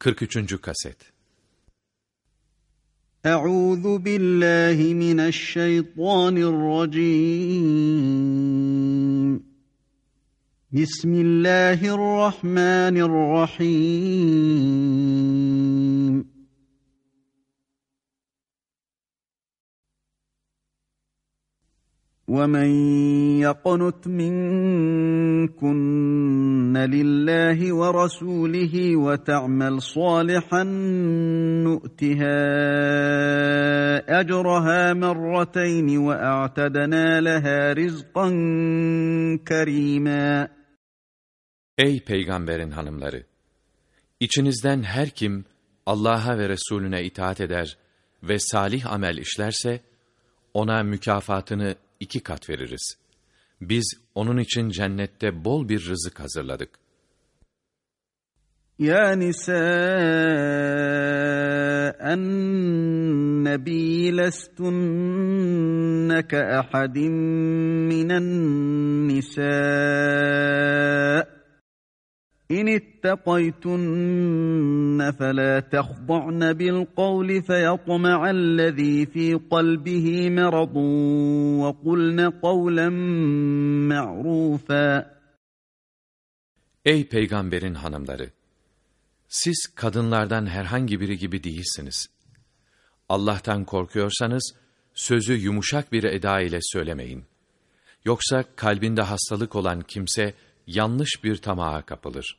43. kaset Euzu billahi mineşşeytanirracim Bismillahirrahmanirrahim ومن يقنت منكن لله ورسوله وتعمل صالحا نؤتها اجرها مرتين واعتدنا لها رزقا كريما Ey peygamberin hanımları! İçinizden her kim Allah'a ve Resulüne itaat eder ve salih amel işlerse, ona mükafatını iki kat veririz. Biz onun için cennette bol bir rızık hazırladık. Ya nisa'en nebi lestunne ke ahadin minen nisa' إن اتقيتن فلا تخضعن بالقول فيطمع الذي في قلبه مرض وقلن قولا معروفا Ey peygamberin hanımları! Siz kadınlardan herhangi biri gibi değilsiniz. Allah'tan korkuyorsanız, sözü yumuşak bir eda ile söylemeyin. Yoksa kalbinde hastalık olan kimse, yanlış bir tamaha kapılır.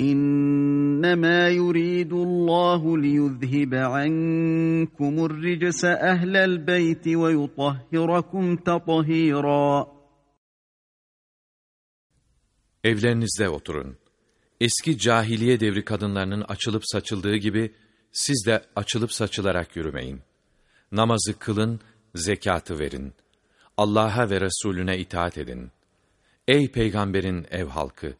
İnnemâ yuridullahu liyuzhibe ankumur ricse ehlel beyti ve yutahhirakum tathira. Evlerinizde oturun. Eski cahiliye devri kadınlarının açılıp saçıldığı gibi siz de açılıp saçılarak yürümeyin. Namazı kılın, zekatı verin. Allah'a ve Resulüne itaat edin. Ey peygamberin ev halkı!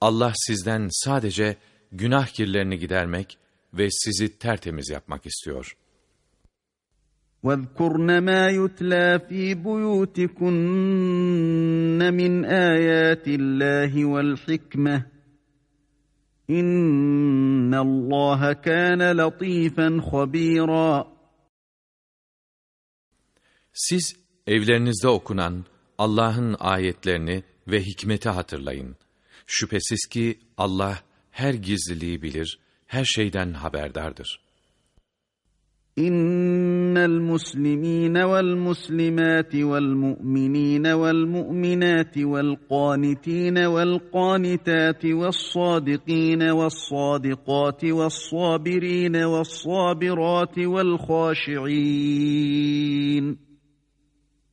Allah sizden sadece günah kirlerini gidermek ve sizi tertemiz yapmak istiyor. وَاذْكُرْنَ مَا يُتْلَى ف۪ي بُيُوتِكُنَّ مِنْ آيَاتِ اللّٰهِ وَالْحِكْمَةِ اِنَّ اللّٰهَ كَانَ لَط۪يفًا خَب۪يرًا Siz evlerinizde okunan Allah'ın ayetlerini ve hikmeti hatırlayın. Şüphesiz ki Allah her gizliliği bilir, her şeyden haberdardır. İnnel muslimîne vel muslimâti vel mu'minîne vel mu'minâti vel qânitîne vel qânitâti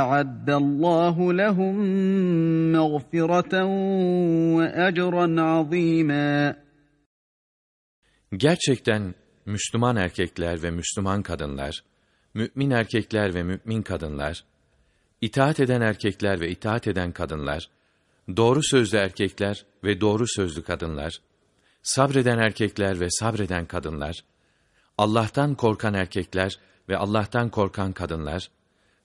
اَعَدَّ اللّٰهُ لَهُمْ مَغْفِرَةً وَاَجْرًا عَظ۪يمًا Gerçekten Müslüman erkekler ve Müslüman kadınlar, mümin erkekler ve mümin kadınlar, itaat eden erkekler ve itaat eden kadınlar, doğru sözlü erkekler ve doğru sözlü kadınlar, sabreden erkekler ve sabreden kadınlar, Allah'tan korkan erkekler ve Allah'tan korkan kadınlar,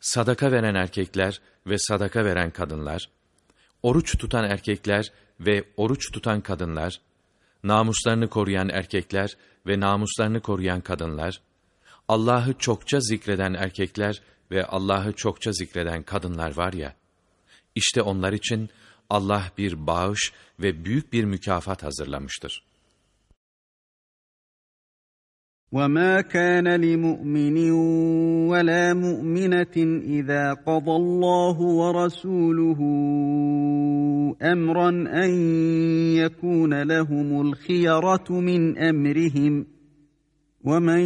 sadaka veren erkekler ve sadaka veren kadınlar, oruç tutan erkekler ve oruç tutan kadınlar, namuslarını koruyan erkekler ve namuslarını koruyan kadınlar, Allah'ı çokça zikreden erkekler ve Allah'ı çokça zikreden kadınlar var ya, işte onlar için Allah bir bağış ve büyük bir mükafat hazırlamıştır. وما كان لمؤمن ولا مؤمنة إذا قضى الله ورسوله أمرا أن يكون لهم الخيرة من أمرهم ومن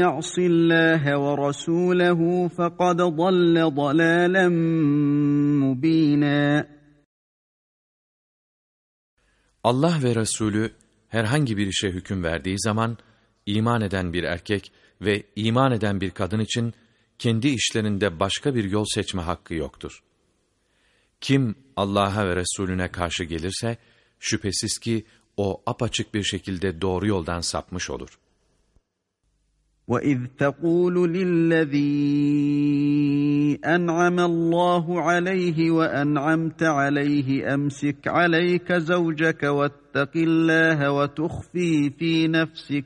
يعص الله ورسوله فقد ضل ضلالا مبينا. Ve Resulü herhangi bir işe hüküm verdiği zaman iman eden bir erkek ve iman eden bir kadın için kendi işlerinde başka bir yol seçme hakkı yoktur. Kim Allah'a ve Resulüne karşı gelirse, şüphesiz ki o apaçık bir şekilde doğru yoldan sapmış olur. وَإِذْ تَقُولُ لِلَّذ۪ي أَنْعَمَ اللّٰهُ عَلَيْهِ وَأَنْعَمْتَ عَلَيْهِ أَمْسِكْ عَلَيْكَ زَوْجَكَ وَاتَّقِ اللّٰهَ وَتُخْفِي ف۪ي نَفْسِكَ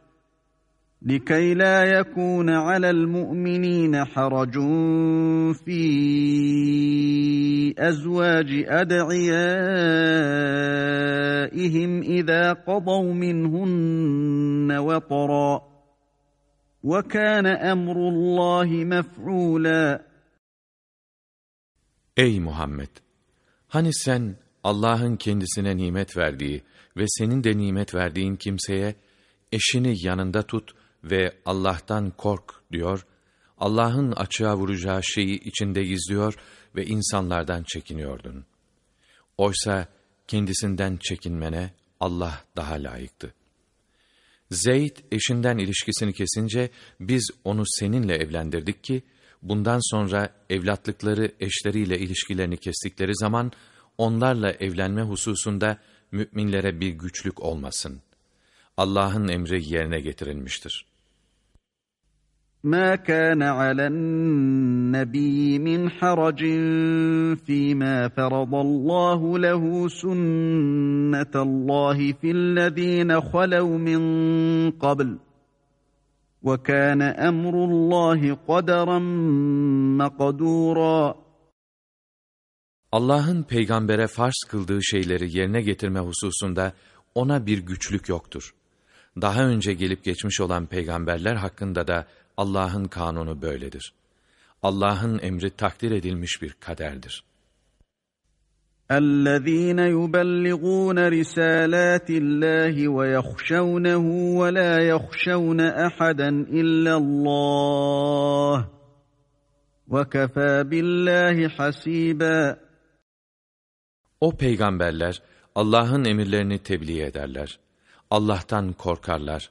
لكي لا يكون على المؤمنين حرج في ازواج ادعيائهم اذا قضوا منهن وطرا وكان أمر الله مفعولا Ey Muhammed! Hani sen Allah'ın kendisine nimet verdiği ve senin de nimet verdiğin kimseye eşini yanında tut ve Allah'tan kork diyor, Allah'ın açığa vuracağı şeyi içinde gizliyor ve insanlardan çekiniyordun. Oysa kendisinden çekinmene Allah daha layıktı. Zeyd eşinden ilişkisini kesince biz onu seninle evlendirdik ki, bundan sonra evlatlıkları eşleriyle ilişkilerini kestikleri zaman, onlarla evlenme hususunda müminlere bir güçlük olmasın. Allah'ın emri yerine getirilmiştir.'' ما كان على النبي من حرج فيما فرض الله له سنه الله في الذين خلوا من قبل وكان امر الله قدرا مقدورا Allah'ın peygambere farz kıldığı şeyleri yerine getirme hususunda ona bir güçlük yoktur. Daha önce gelip geçmiş olan peygamberler hakkında da Allah'ın kanunu böyledir. Allah'ın emri takdir edilmiş bir kaderdir. اَلَّذ۪ينَ يُبَلِّغُونَ رِسَالَاتِ اللّٰهِ وَيَخْشَوْنَهُ وَلَا يَخْشَوْنَ أَحَدًا إِلَّا اللّٰهِ وَكَفَى بِاللّٰهِ حَس۪يبًا O peygamberler Allah'ın emirlerini tebliğ ederler. Allah'tan korkarlar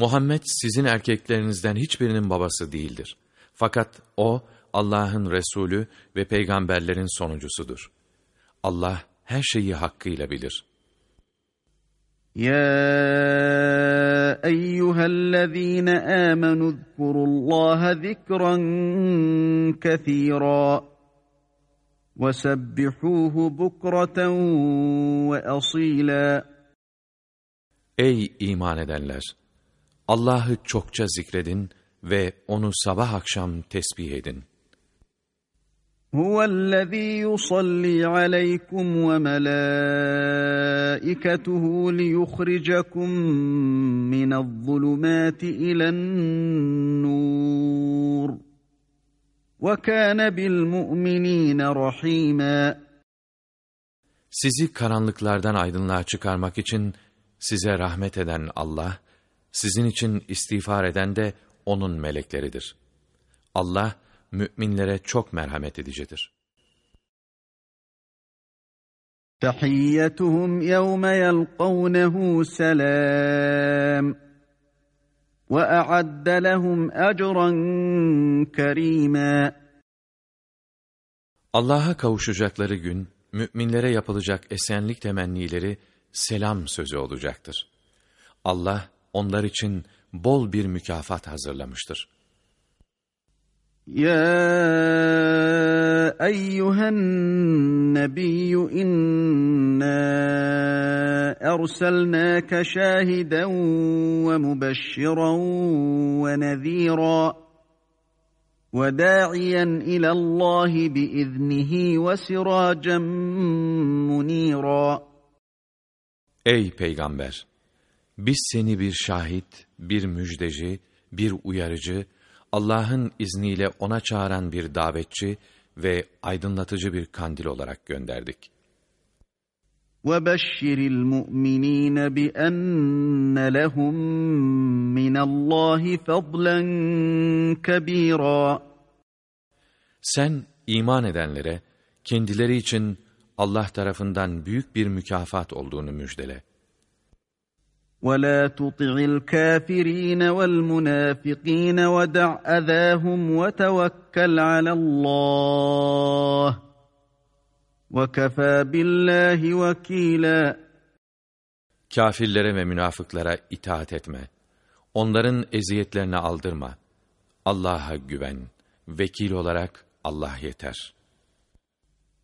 Muhammed sizin erkeklerinizden hiçbirinin babası değildir. Fakat o Allah'ın Resulü ve peygamberlerin sonuncusudur. Allah her şeyi hakkıyla bilir. Ya eyyühellezîne âmenü zkurullâhe zikran kethîrâ ve sebbihuhu bukreten ve asîlâ. Ey iman edenler! Allah'ı çokça zikredin ve onu sabah akşam tesbih edin. هو الذي يصلي عليكم وملائكته ليخرجكم من الظلمات إلى النور وكان بالمؤمنين رحيما Sizi karanlıklardan aydınlığa çıkarmak için size rahmet eden Allah, sizin için istiğfar eden de onun melekleridir. Allah, müminlere çok merhamet edicidir. تحيتهم يوم يلقونه سلام وأعد لهم أجرا كريما Allah'a kavuşacakları gün, müminlere yapılacak esenlik temennileri selam sözü olacaktır. Allah, onlar için bol bir mükafat hazırlamıştır. يا ايها النبي انا ارسلناك شاهدا ومبشرا ونذيرا وداعيا الى الله باذنه وسراجا منيرا Ey peygamber biz seni bir şahit bir müjdeci bir uyarıcı Allah'ın izniyle ona çağıran bir davetçi ve aydınlatıcı bir kandil olarak gönderdik. وَبَشِّرِ الْمُؤْمِنِينَ بِأَنَّ لَهُم مِّنَ اللّٰهِ فَضْلًا كَب۪يرًا Sen iman edenlere kendileri için Allah tarafından büyük bir mükafat olduğunu müjdele. ولا تطع الكافرين والمنافقين ودع اذاهم وتوكل على الله وكفى بالله وكيلا Kafirlere ve münafıklara itaat etme. Onların eziyetlerine aldırma. Allah'a güven. Vekil olarak Allah yeter.''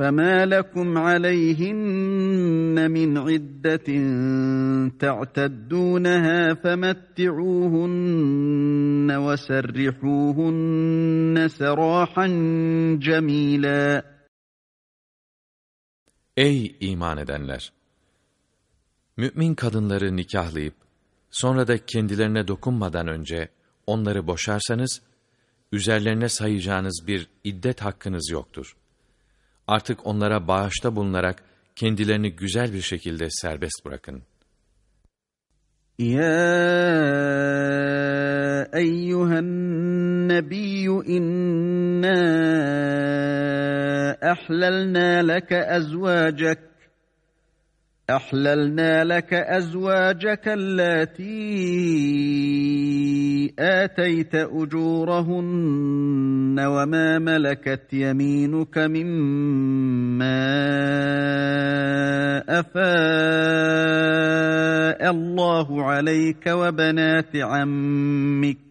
فما لكم عليهن من عدة تعتدونها فمتعوهن وسرحوهن سراحا جميلا Ey iman edenler! Mümin kadınları nikahlayıp, sonra da kendilerine dokunmadan önce onları boşarsanız, üzerlerine sayacağınız bir iddet hakkınız yoktur. Artık onlara bağışta bulunarak kendilerini güzel bir şekilde serbest bırakın. Ya eyyühen nebiyyü inna ahlalna leke ezvacek أحللنا لك أزواجك اللاتي آتيت أجورهن وما ملكت يمينك مما أفاء الله عليك وبنات عمك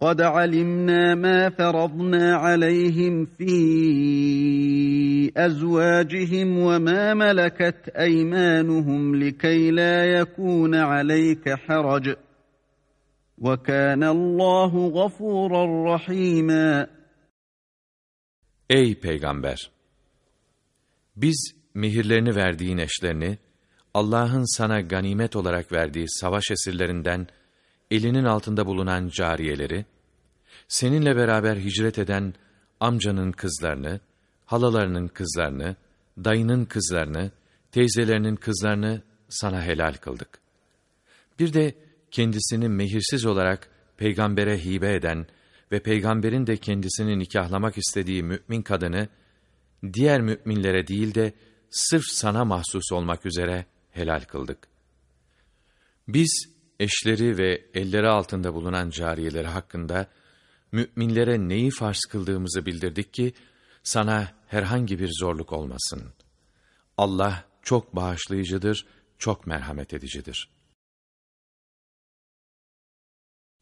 قد علمنا ما فرضنا عليهم في ازواجهم وما ملكت ايمانهم لكي لا يكون عليك حرج وكان الله غفورا رحيما Ey peygamber biz mihirlerini verdiğin eşlerini Allah'ın sana ganimet olarak verdiği savaş esirlerinden elinin altında bulunan cariyeleri seninle beraber hicret eden amcanın kızlarını, halalarının kızlarını, dayının kızlarını, teyzelerinin kızlarını sana helal kıldık. Bir de kendisini mehirsiz olarak peygambere hibe eden ve peygamberin de kendisini nikahlamak istediği mümin kadını, diğer müminlere değil de sırf sana mahsus olmak üzere helal kıldık. Biz eşleri ve elleri altında bulunan cariyeleri hakkında müminlere neyi farz kıldığımızı bildirdik ki, sana herhangi bir zorluk olmasın. Allah çok bağışlayıcıdır, çok merhamet edicidir.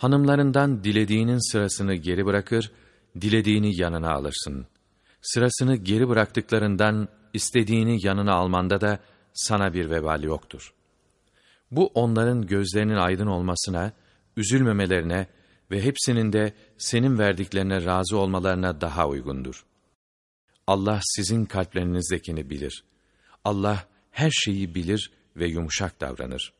Hanımlarından dilediğinin sırasını geri bırakır, dilediğini yanına alırsın. Sırasını geri bıraktıklarından istediğini yanına almanda da sana bir vebal yoktur. Bu onların gözlerinin aydın olmasına, üzülmemelerine ve hepsinin de senin verdiklerine razı olmalarına daha uygundur. Allah sizin kalplerinizdekini bilir. Allah her şeyi bilir ve yumuşak davranır.''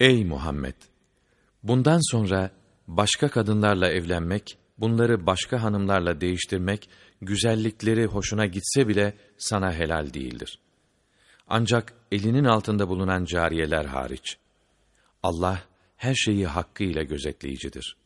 Ey Muhammed! Bundan sonra başka kadınlarla evlenmek, bunları başka hanımlarla değiştirmek, güzellikleri hoşuna gitse bile sana helal değildir. Ancak elinin altında bulunan cariyeler hariç. Allah her şeyi hakkıyla gözetleyicidir.''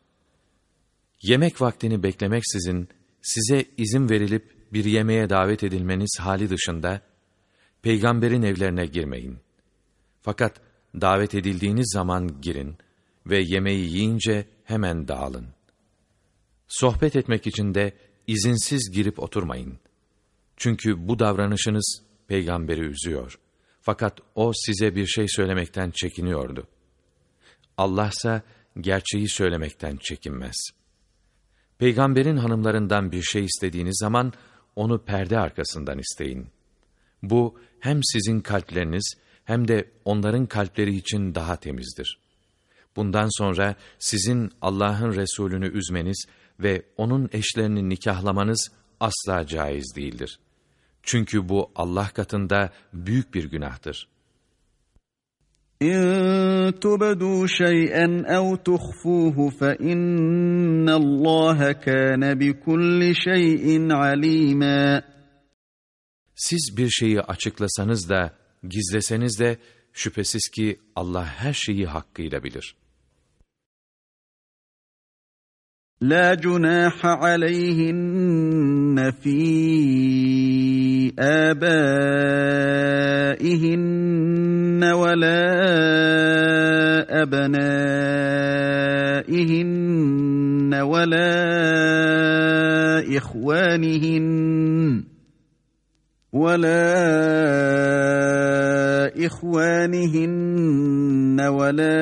Yemek vaktini beklemeksizin size izin verilip bir yemeğe davet edilmeniz hali dışında, peygamberin evlerine girmeyin. Fakat davet edildiğiniz zaman girin ve yemeği yiyince hemen dağılın. Sohbet etmek için de izinsiz girip oturmayın. Çünkü bu davranışınız peygamberi üzüyor. Fakat o size bir şey söylemekten çekiniyordu. Allah ise gerçeği söylemekten çekinmez.'' Peygamberin hanımlarından bir şey istediğiniz zaman onu perde arkasından isteyin. Bu hem sizin kalpleriniz hem de onların kalpleri için daha temizdir. Bundan sonra sizin Allah'ın Resulünü üzmeniz ve onun eşlerini nikahlamanız asla caiz değildir. Çünkü bu Allah katında büyük bir günahtır.'' إن تبدوا شيئا أو تخفوه فإن الله كان بكل شيء عليما Siz bir şeyi açıklasanız da, gizleseniz de, şüphesiz ki Allah her şeyi hakkıyla bilir. لا جناح عليهن في آبائهن ولا أبنائهن ولا إخوانهن ولا إخوانهن ولا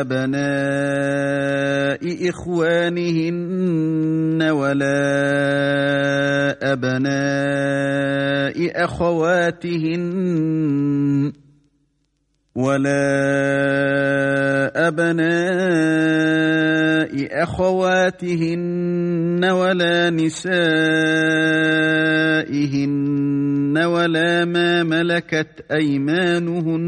أبناء إخوانهن ولا أبناء أخواتهن ولا أبناء أخواتهن ولا نسائهن ولا ما ملكت أيمانهن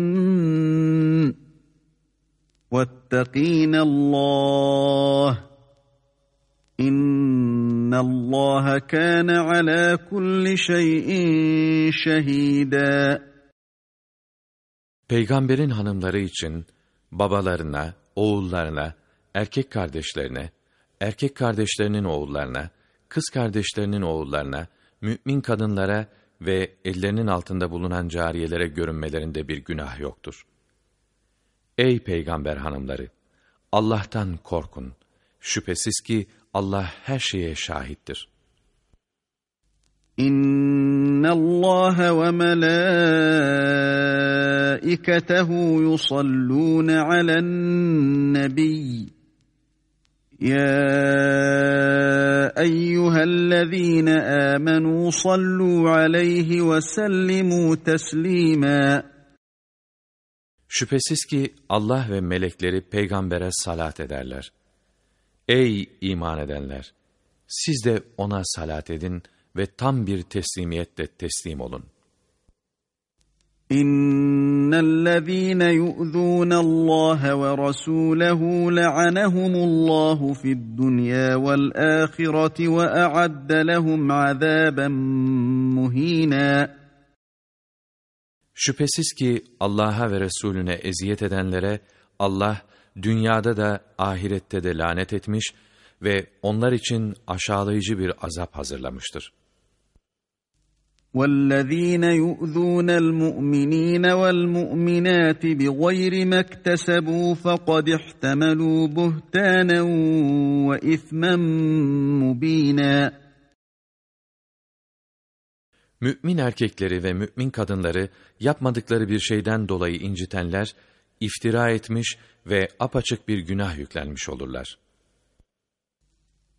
واتقين الله إن الله كان على كل شيء شهيداً Peygamberin hanımları için babalarına, oğullarına, erkek kardeşlerine, erkek kardeşlerinin oğullarına, kız kardeşlerinin oğullarına, mümin kadınlara ve ellerinin altında bulunan cariyelere görünmelerinde bir günah yoktur. Ey peygamber hanımları! Allah'tan korkun. Şüphesiz ki Allah her şeye şahittir. İnna Allah ve melaiketehu yusallun alen nebiy. يا ايها الذين امنوا صلوا عليه وسلموا تسليما Şüphesiz ki Allah ve melekleri peygambere salat ederler. Ey iman edenler! Siz de ona salat edin ve tam bir teslimiyetle teslim olun. İnnellezîne yu'zûnallâhe ve rasûlehu le'anehumullâhu fid-dunyâ vel-âhireti ve a'adde lehum azâben muhînâ. Şüphesiz ki Allah'a ve Resulüne eziyet edenlere Allah dünyada da ahirette de lanet etmiş ve onlar için aşağılayıcı bir azap hazırlamıştır. وَالَّذ۪ينَ يُؤْذُونَ الْمُؤْمِن۪ينَ وَالْمُؤْمِنَاتِ بِغَيْرِ مَا اكْتَسَبُوا فَقَدْ احْتَمَلُوا بُهْتَانًا وَإِثْمًا مُب۪ينًا Mümin erkekleri ve mümin kadınları yapmadıkları bir şeyden dolayı incitenler, iftira etmiş ve apaçık bir günah yüklenmiş olurlar.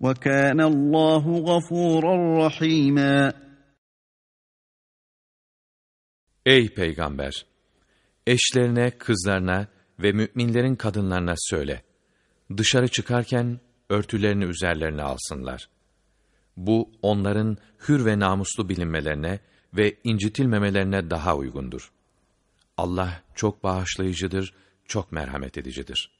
وَكَانَ اللّٰهُ غَفُورًا رَحِيمًا Ey Peygamber! Eşlerine, kızlarına ve müminlerin kadınlarına söyle. Dışarı çıkarken örtülerini üzerlerine alsınlar. Bu onların hür ve namuslu bilinmelerine ve incitilmemelerine daha uygundur. Allah çok bağışlayıcıdır, çok merhamet edicidir.''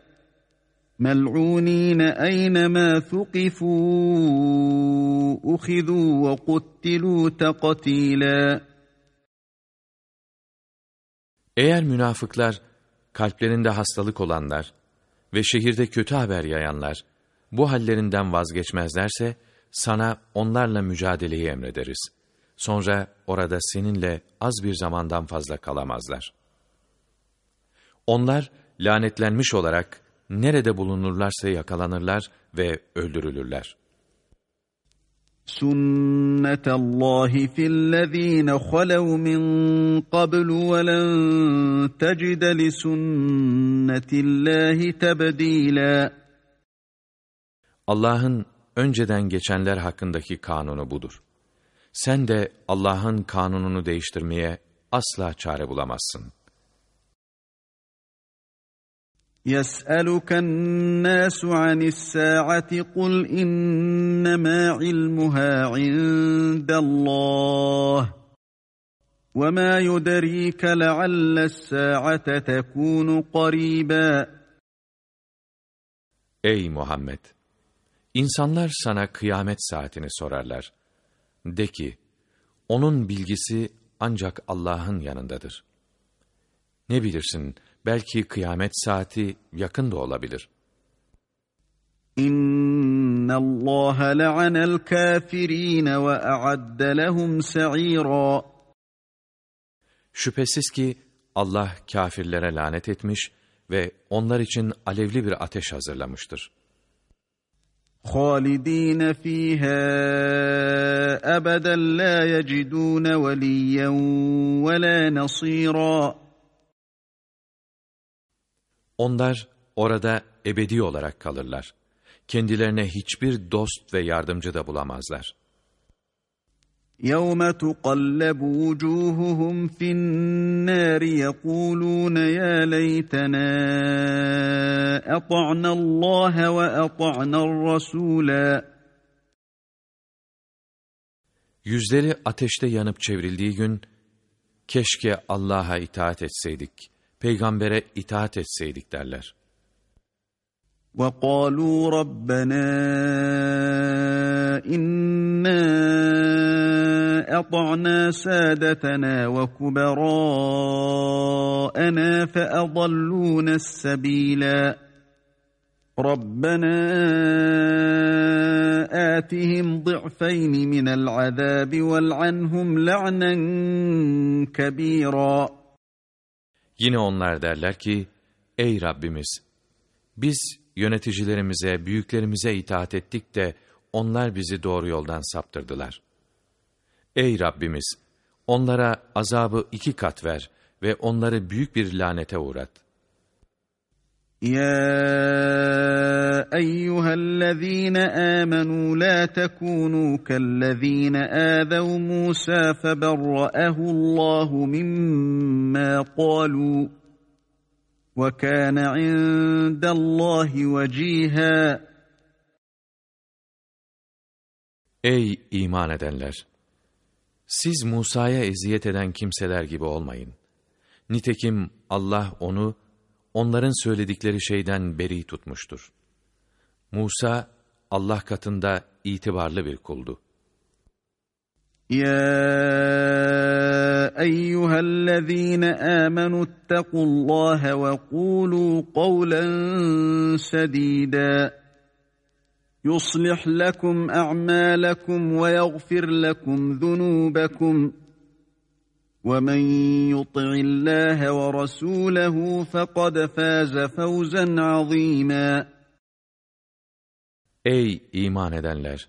مَلْعُون۪ينَ اَيْنَمَا ثُقِفُوا اُخِذُوا وَقُتِّلُوا تَقَت۪يلًا Eğer münafıklar, kalplerinde hastalık olanlar ve şehirde kötü haber yayanlar, bu hallerinden vazgeçmezlerse, sana onlarla mücadeleyi emrederiz. Sonra orada seninle az bir zamandan fazla kalamazlar. Onlar lanetlenmiş olarak nerede bulunurlarsa yakalanırlar ve öldürülürler. سُنَّةَ اللّٰهِ فِي الَّذ۪ينَ خَلَوْا مِنْ قَبْلُ وَلَنْ تَجِدَ لِسُنَّةِ اللّٰهِ تَبْد۪يلًا Allah'ın önceden geçenler hakkındaki kanunu budur. Sen de Allah'ın kanununu değiştirmeye asla çare bulamazsın.'' يسألك الناس عن الساعة قل إنما علمها عند الله وما يدريك لعل الساعة تكون قريبا Ey Muhammed! İnsanlar sana kıyamet saatini sorarlar. De ki, onun bilgisi ancak Allah'ın yanındadır. Ne bilirsin, Belki kıyamet saati yakın da olabilir. İnna Allah la'anel kafirin ve a'adde lehum sa'ira. Şüphesiz ki Allah kafirlere lanet etmiş ve onlar için alevli bir ateş hazırlamıştır. خالدين فيها أبدا لا يجدون وليا ولا نصيرا onlar orada ebedi olarak kalırlar. Kendilerine hiçbir dost ve yardımcı da bulamazlar. يَوْمَ تُقَلَّبُ وُجُوهُهُمْ فِي النَّارِ يَقُولُونَ يَا لَيْتَنَا أَطَعْنَا اللّٰهَ وَأَطَعْنَا الرَّسُولَا Yüzleri ateşte yanıp çevrildiği gün, keşke Allah'a itaat etseydik Peygambere itaat etseydik derler. وَقَالُوا رَبَّنَا إِنَّا أَطَعْنَا سَادَتَنَا وَكُبَرَاءَنَا فَأَضَلُّونَا السَّبِيلَا رَبَّنَا آتِهِمْ ضِعْفَيْنِ مِنَ الْعَذَابِ وَالْعَنْهُمْ لَعْنًا كَبِيرًا Yine onlar derler ki, Ey Rabbimiz! Biz yöneticilerimize, büyüklerimize itaat ettik de, onlar bizi doğru yoldan saptırdılar. Ey Rabbimiz! Onlara azabı iki kat ver ve onları büyük bir lanete uğrat. يا ايها الذين امنوا لا تكونوا كالذين اذوا موسى فبرأه الله مما قالوا وكان عند الله وجيها Ey iman edenler! Siz Musa'ya eziyet eden kimseler gibi olmayın. Nitekim Allah onu onların söyledikleri şeyden beri tutmuştur. Musa, Allah katında itibarlı bir kuldu. Ya eyyühellezîne âmenü ittakullâhe ve kûlû kavlen sedîdâ. يُصْلِحْ لَكُمْ أَعْمَالَكُمْ وَيَغْفِرْ لَكُمْ ذُنُوبَكُمْ وَمَنْ يُطِعِ اللّٰهَ وَرَسُولَهُ فَقَدْ فَازَ فَوْزًا عَظِيمًا Ey iman edenler!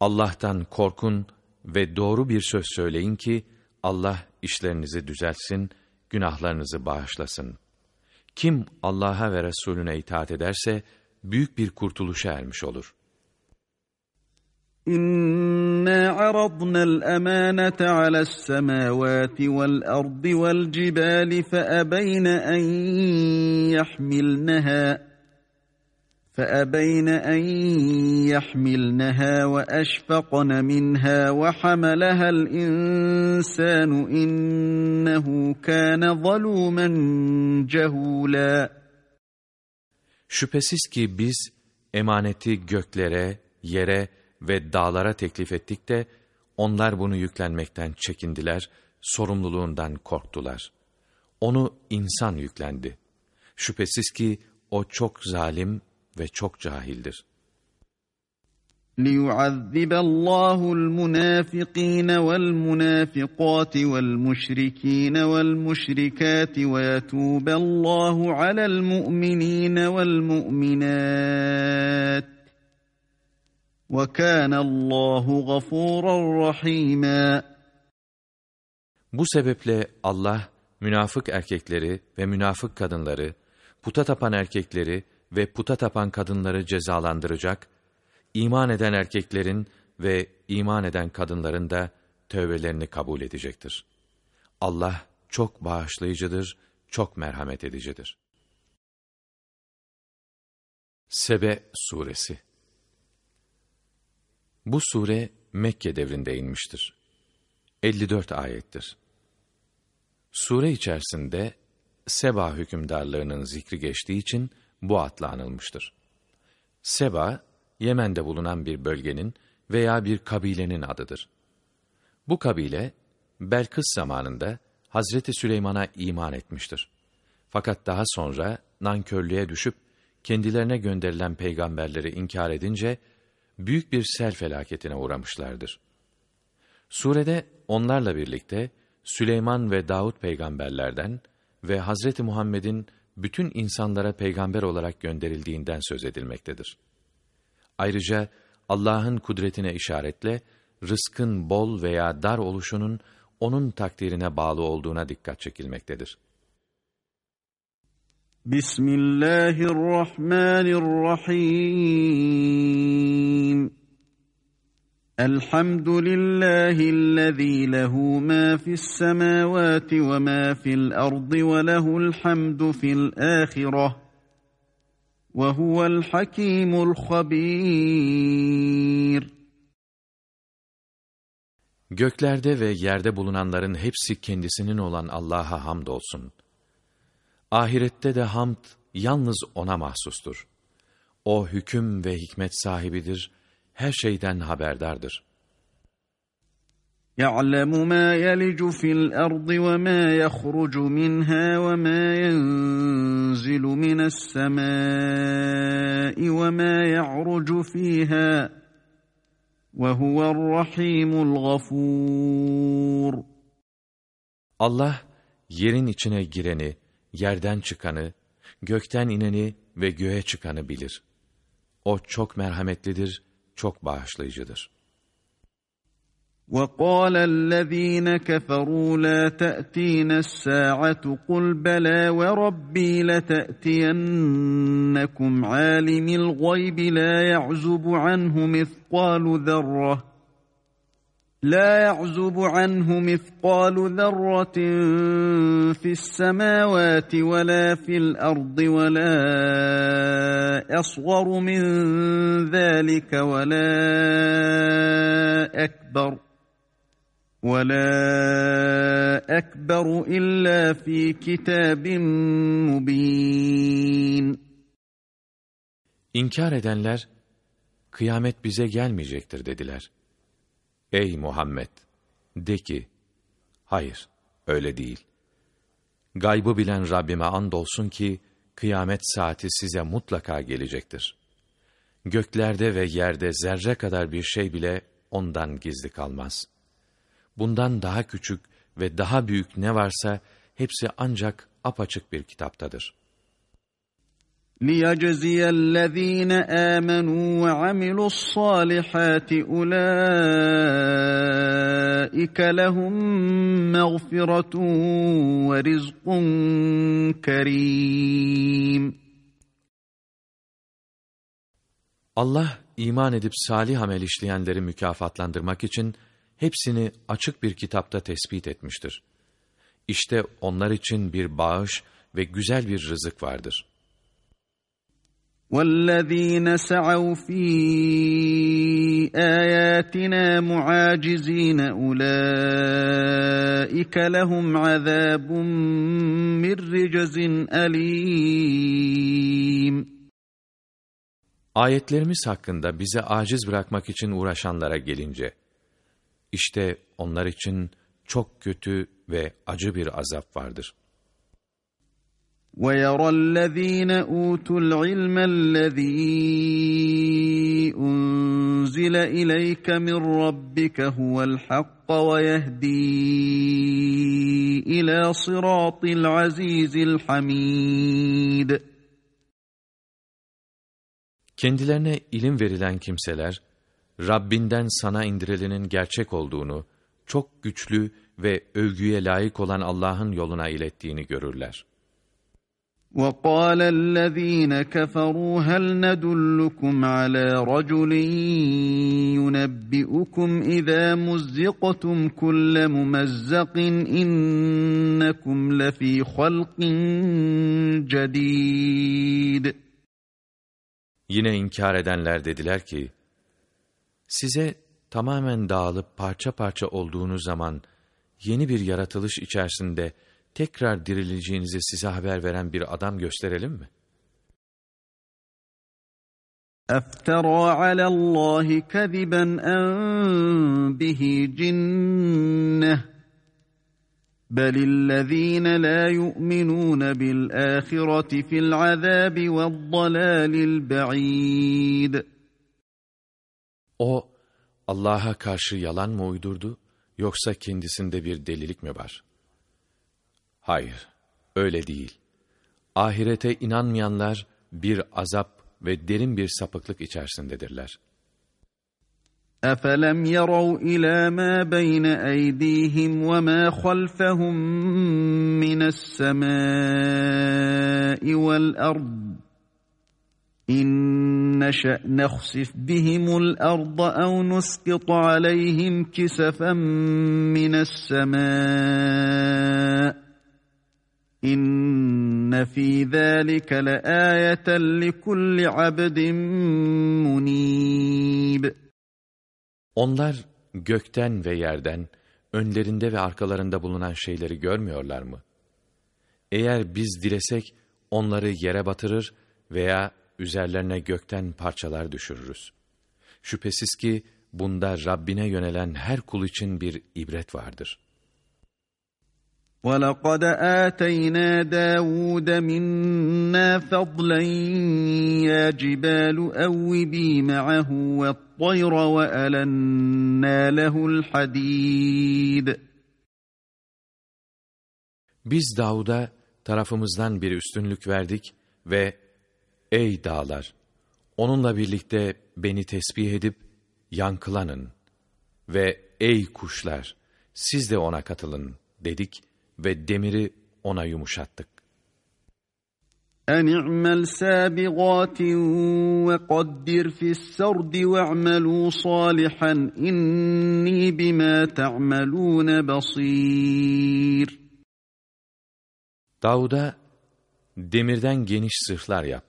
Allah'tan korkun ve doğru bir söz söyleyin ki, Allah işlerinizi düzeltsin, günahlarınızı bağışlasın. Kim Allah'a ve Resulüne itaat ederse, büyük bir kurtuluşa ermiş olur. إنا عرضنا الأمانة على السماوات والأرض والجبال فأبين أن يحملنها فأبين أن يحملنها وأشفقن منها وحملها الإنسان إنه كان ظلوما جهولا. Şüphesiz ki biz emaneti göklere, yere ve dağlara teklif ettik de, onlar bunu yüklenmekten çekindiler, sorumluluğundan korktular. Onu insan yüklendi. Şüphesiz ki o çok zalim ve çok cahildir. ليعذب الله المنافقين والمنافقات والمشركين والمشركات ويتوب الله على المؤمنين والمؤمنات وَكَانَ اللّٰهُ غَفُورًا رَحِيمًا Bu sebeple Allah, münafık erkekleri ve münafık kadınları, puta tapan erkekleri ve puta tapan kadınları cezalandıracak, iman eden erkeklerin ve iman eden kadınların da tövbelerini kabul edecektir. Allah çok bağışlayıcıdır, çok merhamet edicidir. Sebe Suresi bu sure Mekke devrinde inmiştir. 54 ayettir. Sure içerisinde Seba hükümdarlığının zikri geçtiği için bu adla anılmıştır. Seba, Yemen'de bulunan bir bölgenin veya bir kabilenin adıdır. Bu kabile, Belkıs zamanında Hazreti Süleyman'a iman etmiştir. Fakat daha sonra nankörlüğe düşüp kendilerine gönderilen peygamberleri inkar edince büyük bir sel felaketine uğramışlardır. Surede onlarla birlikte Süleyman ve Davut peygamberlerden ve Hazreti Muhammed'in bütün insanlara peygamber olarak gönderildiğinden söz edilmektedir. Ayrıca Allah'ın kudretine işaretle rızkın bol veya dar oluşunun onun takdirine bağlı olduğuna dikkat çekilmektedir. Bismillahirrahmanirrahim. Elhamdülillahi'llezî lehu mâ fissemâvâti ve mâ fil ardı ve lehul hamdu fil âhireh. Ve huvel hakîmul habîr. Göklerde ve yerde bulunanların hepsi kendisinin olan Allah'a hamdolsun. Ahirette de hamd yalnız O'na mahsustur. O hüküm ve hikmet sahibidir, her şeyden haberdardır. يَعْلَمُ مَا يَلِجُ فِي الْأَرْضِ وَمَا يَخْرُجُ مِنْهَا وَمَا يَنْزِلُ مِنَ السَّمَاءِ وَمَا يَعْرُجُ فِيهَا وَهُوَ الرَّحِيمُ الْغَفُورُ Allah, yerin içine gireni, yerden çıkanı, gökten ineni ve göğe çıkanı bilir. O çok merhametlidir, çok bağışlayıcıdır. وَقَالَ الَّذ۪ينَ كَفَرُوا لَا تَأْتِينَ السَّاعَةُ قُلْ بَلَا وَرَبِّي لَتَأْتِيَنَّكُمْ عَالِمِ الْغَيْبِ لَا يَعْزُبُ عَنْهُ مِثْقَالُ ذَرَّةٍ لا يعزب عنه مثقال ذرة في السماوات ولا في الأرض ولا أصغر من ذلك ولا أكبر ولا أكبر إلا في كتاب مبين İnkar edenler, kıyamet bize gelmeyecektir dediler. Ey Muhammed! De ki, hayır, öyle değil. Gaybı bilen Rabbime andolsun ki, kıyamet saati size mutlaka gelecektir. Göklerde ve yerde zerre kadar bir şey bile ondan gizli kalmaz. Bundan daha küçük ve daha büyük ne varsa, hepsi ancak apaçık bir kitaptadır.'' لِيَجْزِيَ الَّذ۪ينَ آمَنُوا وَعَمِلُوا الصَّالِحَاتِ اُولَٰئِكَ لَهُمْ مَغْفِرَةٌ وَرِزْقٌ كَرِيمٌ Allah, iman edip salih amel işleyenleri mükafatlandırmak için, hepsini açık bir kitapta tespit etmiştir. İşte onlar için bir bağış ve güzel bir rızık vardır.'' وَالَّذ۪ينَ سَعَوْا ف۪ي آيَاتِنَا مُعَاجِز۪ينَ اُولَٰئِكَ لَهُمْ عَذَابٌ مِّنْ رِجَزٍ أَل۪يمٌ Ayetlerimiz hakkında bize aciz bırakmak için uğraşanlara gelince, işte onlar için çok kötü ve acı bir azap vardır.'' وَيَرَى الَّذ۪ينَ اُوتُوا الْعِلْمَ الَّذ۪ي اُنْزِلَ أنزل إليك من ربك هو الحق ويهدي إلى صراط العزيز الحميد Kendilerine ilim verilen kimseler, Rabbinden sana indirilenin gerçek olduğunu, çok güçlü ve övgüye layık olan Allah'ın yoluna ilettiğini görürler. وقال الذين كفروا هل ندلكم على رجل ينبئكم إذا مزقتم كل ممزق إنكم لفي خلق جديد Yine inkar edenler dediler ki, size tamamen dağılıp parça parça olduğunuz zaman yeni bir yaratılış içerisinde tekrar dirileceğinizi size haber veren bir adam gösterelim mi? أفترى على الله كذبا أم به جنة بل الذين لا يؤمنون بالآخرة في العذاب والضلال البعيد O, Allah'a karşı yalan mı uydurdu, yoksa kendisinde bir delilik mi var? Hayır, öyle değil. Ahirete inanmayanlar bir azap ve derin bir sapıklık içerisindedirler. أفلم يروا إلى ما بين أيديهم وما خلفهم من السماء والأرض إن نشأ نخسف بهم الأرض أو نسقط عليهم كسفا من السماء İnne fî zâlike leâyeten likulli abdin munîb. Onlar gökten ve yerden, önlerinde ve arkalarında bulunan şeyleri görmüyorlar mı? Eğer biz dilesek onları yere batırır veya üzerlerine gökten parçalar düşürürüz. Şüphesiz ki bunda Rabbine yönelen her kul için bir ibret vardır.'' وَلَقَدْ آتَيْنَا دَاوُودَ مِنَّا فَضْلًا يَا جِبَالُ أَوِّبِي مَعَهُ وَالطَّيْرَ وَأَلَنَّا لَهُ الْحَدِيدَ Biz Davud'a tarafımızdan bir üstünlük verdik ve ey dağlar onunla birlikte beni tesbih edip yankılanın ve ey kuşlar siz de ona katılın dedik ve demiri ona yumuşattık. أن اعمل سابغات وقدر في السرد واعملوا صالحا إني بما تعملون بصير Davud'a demirden geniş sırhlar yap.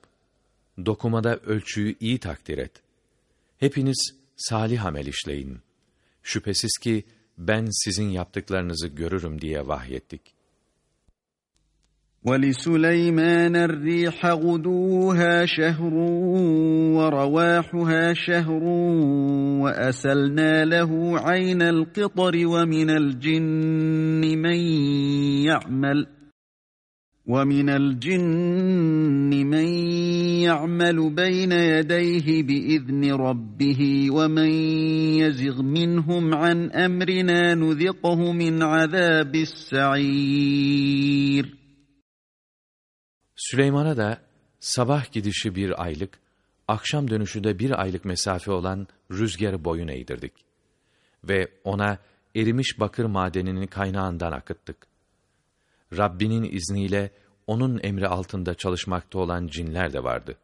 Dokumada ölçüyü iyi takdir et. Hepiniz salih amel işleyin. Şüphesiz ki ben sizin yaptıklarınızı görürüm diye vahyettik. وَلِسُلَيْمَانَ الرِّيحَ غُدُوهَا شَهْرٌ وَرَوَاحُهَا شَهْرٌ وَأَسَلْنَا لَهُ عَيْنَ الْقِطَرِ وَمِنَ الْجِنِّ مَنْ يَعْمَلُ وَمِنَ الْجِنِّ مَنْ يَعْمَلُ بَيْنَ يَدَيْهِ بِإِذْنِ رَبِّهِ وَمَنْ يَزِغْ مِنْهُمْ عَنْ أَمْرِنَا نُذِقْهُ مِنْ عَذَابِ السَّعِيرِ Süleyman'a da sabah gidişi bir aylık, akşam dönüşü de bir aylık mesafe olan rüzgarı boyun eğdirdik. Ve ona erimiş bakır madenini kaynağından akıttık. Rabbinin izniyle onun emri altında çalışmakta olan cinler de vardı.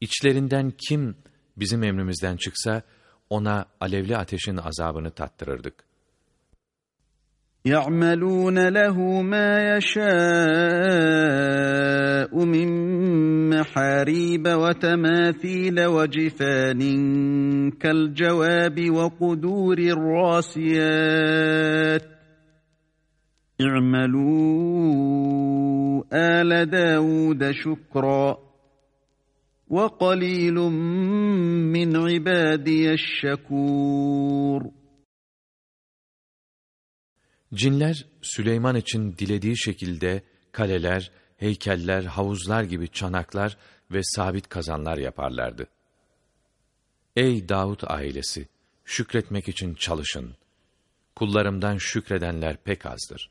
İçlerinden kim bizim emrimizden çıksa ona alevli ateşin azabını tattırırdık. يَعْمَلُونَ لَهُ مَا يَشَاءُ مِنْ مَحَارِيبَ وَتَمَاثِيلَ وَجِفَانٍ كَالْجَوَابِ وَقُدُورِ الرَّاسِيَاتِ اعملوا آل داود شكرا وقليل من عبادي الشكور Cinler Süleyman için dilediği şekilde kaleler, heykeller, havuzlar gibi çanaklar ve sabit kazanlar yaparlardı. Ey Davut ailesi! Şükretmek için çalışın. Kullarımdan şükredenler pek azdır.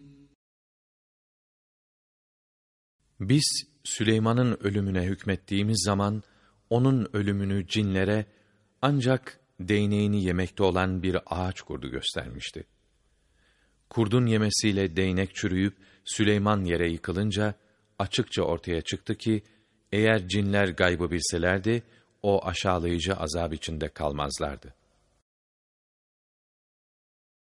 Biz Süleyman'ın ölümüne hükmettiğimiz zaman onun ölümünü cinlere ancak değneğini yemekte olan bir ağaç kurdu göstermişti. Kurdun yemesiyle değnek çürüyüp Süleyman yere yıkılınca açıkça ortaya çıktı ki eğer cinler gaybı bilselerdi o aşağılayıcı azap içinde kalmazlardı.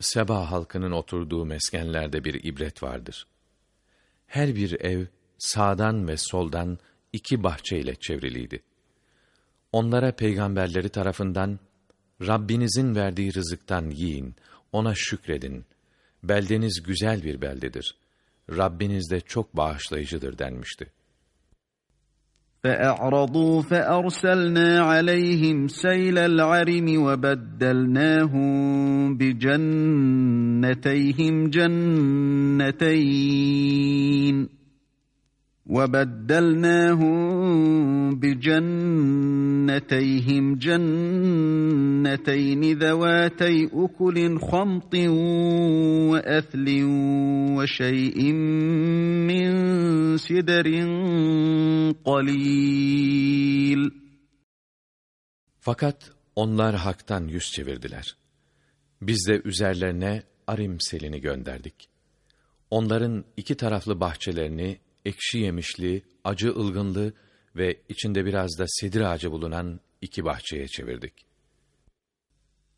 Seba halkının oturduğu meskenlerde bir ibret vardır. Her bir ev sağdan ve soldan iki bahçe ile çevriliydi. Onlara peygamberleri tarafından Rabbinizin verdiği rızıktan yiyin, ona şükredin. Beldeniz güzel bir beldedir. Rabbiniz de çok bağışlayıcıdır denmişti. فأعرضوا فأرسلنا عليهم سيل العرم وبدلناهم بجنتيهم جنتين. وبدلناهم بجنتيهم جنتين ذواتي أكل خمط وأثل وشيء من سدر قليل Fakat onlar haktan yüz çevirdiler. Biz de üzerlerine arim selini gönderdik. Onların iki taraflı bahçelerini ekşi yemişli, acı ılgınlı ve içinde biraz da sedir ağacı bulunan iki bahçeye çevirdik.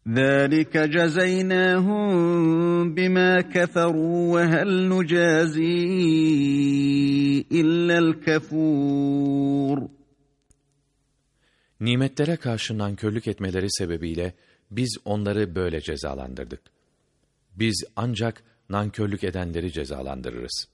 ذَٰلِكَ جَزَيْنَاهُمْ بِمَا كَفَرُوا وَهَلْ نُجَازِي إِلَّا الْكَفُورِ Nimetlere karşı nankörlük etmeleri sebebiyle biz onları böyle cezalandırdık. Biz ancak nankörlük edenleri cezalandırırız.''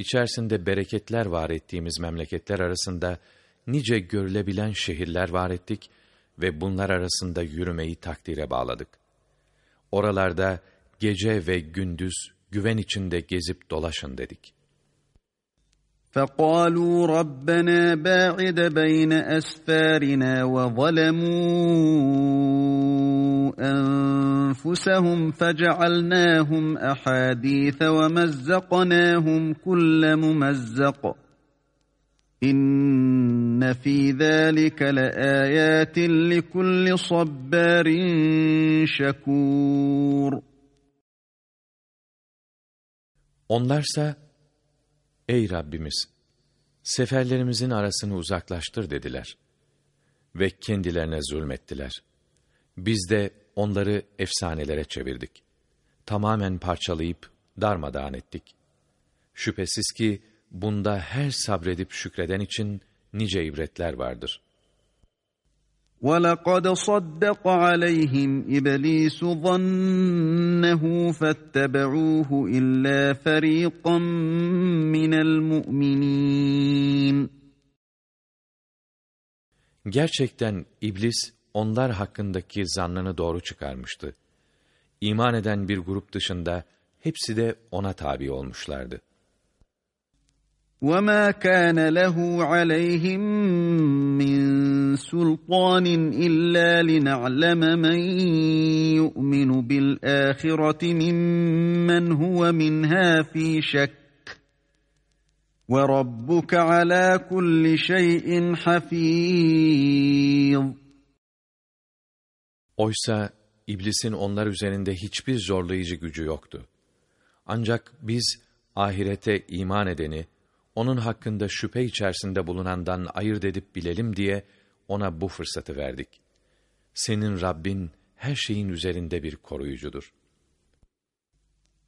içerisinde bereketler var ettiğimiz memleketler arasında nice görülebilen şehirler var ettik ve bunlar arasında yürümeyi takdire bağladık. Oralarda gece ve gündüz güven içinde gezip dolaşın dedik. فَقَالُوا رَبَّنَا بَاعِدَ بَيْنَ أَسْفَارِنَا وَظَلَمُوا أَنفُسَهُمْ فَجَعَلْنَاهُمْ أَحَادِيثَ وَمَزَّقْنَاهُمْ كُلَّ مُمَزَّقٍ إِنَّ فِي ذَٰلِكَ لَآيَاتٍ لِكُلِّ صَبَّارٍ شَكُورٍ Onlarsa, Ey Rabbimiz! Seferlerimizin arasını uzaklaştır dediler. Ve kendilerine zulmettiler. Biz de onları efsanelere çevirdik. Tamamen parçalayıp darmadağın ettik. Şüphesiz ki bunda her sabredip şükreden için nice ibretler vardır.'' وَلَقَدْ صَدَّقَ عَلَيْهِمْ إِبْلِيسُ ظَنَّهُ فَاتَّبَعُوهُ إِلَّا فَرِيقًا مِنَ الْمُؤْمِنِينَ Gerçekten iblis onlar hakkındaki zannını doğru çıkarmıştı. iman eden bir grup dışında hepsi de ona tabi olmuşlardı. وَمَا كَانَ لَهُ عَلَيْهِمْ مِنْ سُلْطَانٍ إِلَّا لِنَعْلَمَ مَنْ يُؤْمِنُ بِالْآخِرَةِ مِمَّنْ هُوَ مِنْهَا فِي شَكٍّ وَرَبُّكَ عَلَى كُلِّ شَيْءٍ حَفِيظٌ Oysa iblisin onlar üzerinde hiçbir zorlayıcı gücü yoktu. Ancak biz ahirete iman edeni, onun hakkında şüphe içerisinde bulunandan ayırt edip bilelim diye ona bu fırsatı verdik. Senin Rabbin her şeyin üzerinde bir koruyucudur.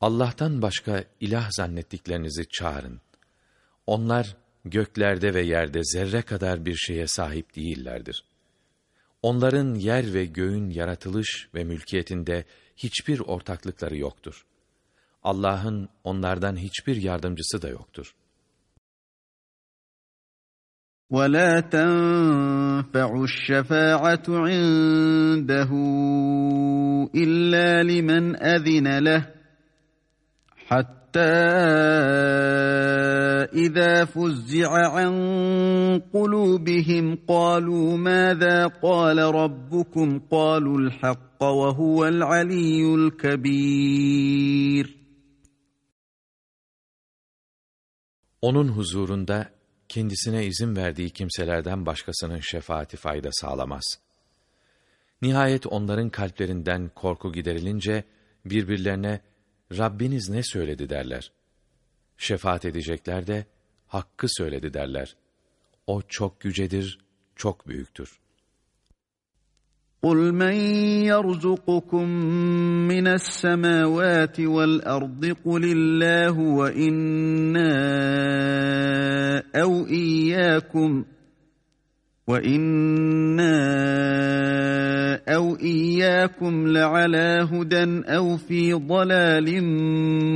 Allah'tan başka ilah zannettiklerinizi çağırın. Onlar göklerde ve yerde zerre kadar bir şeye sahip değillerdir. Onların yer ve göğün yaratılış ve mülkiyetinde hiçbir ortaklıkları yoktur.'' Allah'ın onlardan hiçbir yardımcısı da yoktur. وَلَا تَنْفَعُ الشَّفَاعَةُ عِنْدَهُ إِلَّا لِمَنْ أَذِنَ لَهُ Hatta izâ fuzzi'a an kulubihim qalu mâzâ qâle rabbukum qalul hakka ve huvel aliyyul kebîr. Onun huzurunda kendisine izin verdiği kimselerden başkasının şefaati fayda sağlamaz. Nihayet onların kalplerinden korku giderilince birbirlerine Rabbiniz ne söyledi derler. Şefaat edecekler de hakkı söyledi derler. O çok yücedir, çok büyüktür. قُلْ مَنْ يَرْزُقُكُمْ مِنَ السَّمَاوَاتِ وَالْأَرْضِ قُلِ اللَّهُ وَإِنَّا أَوْ إِيَّاكُمْ وَإِنَّا أَوْ إِيَّاكُمْ لَعَلَى هُدًى أَوْ فِي ضَلَالٍ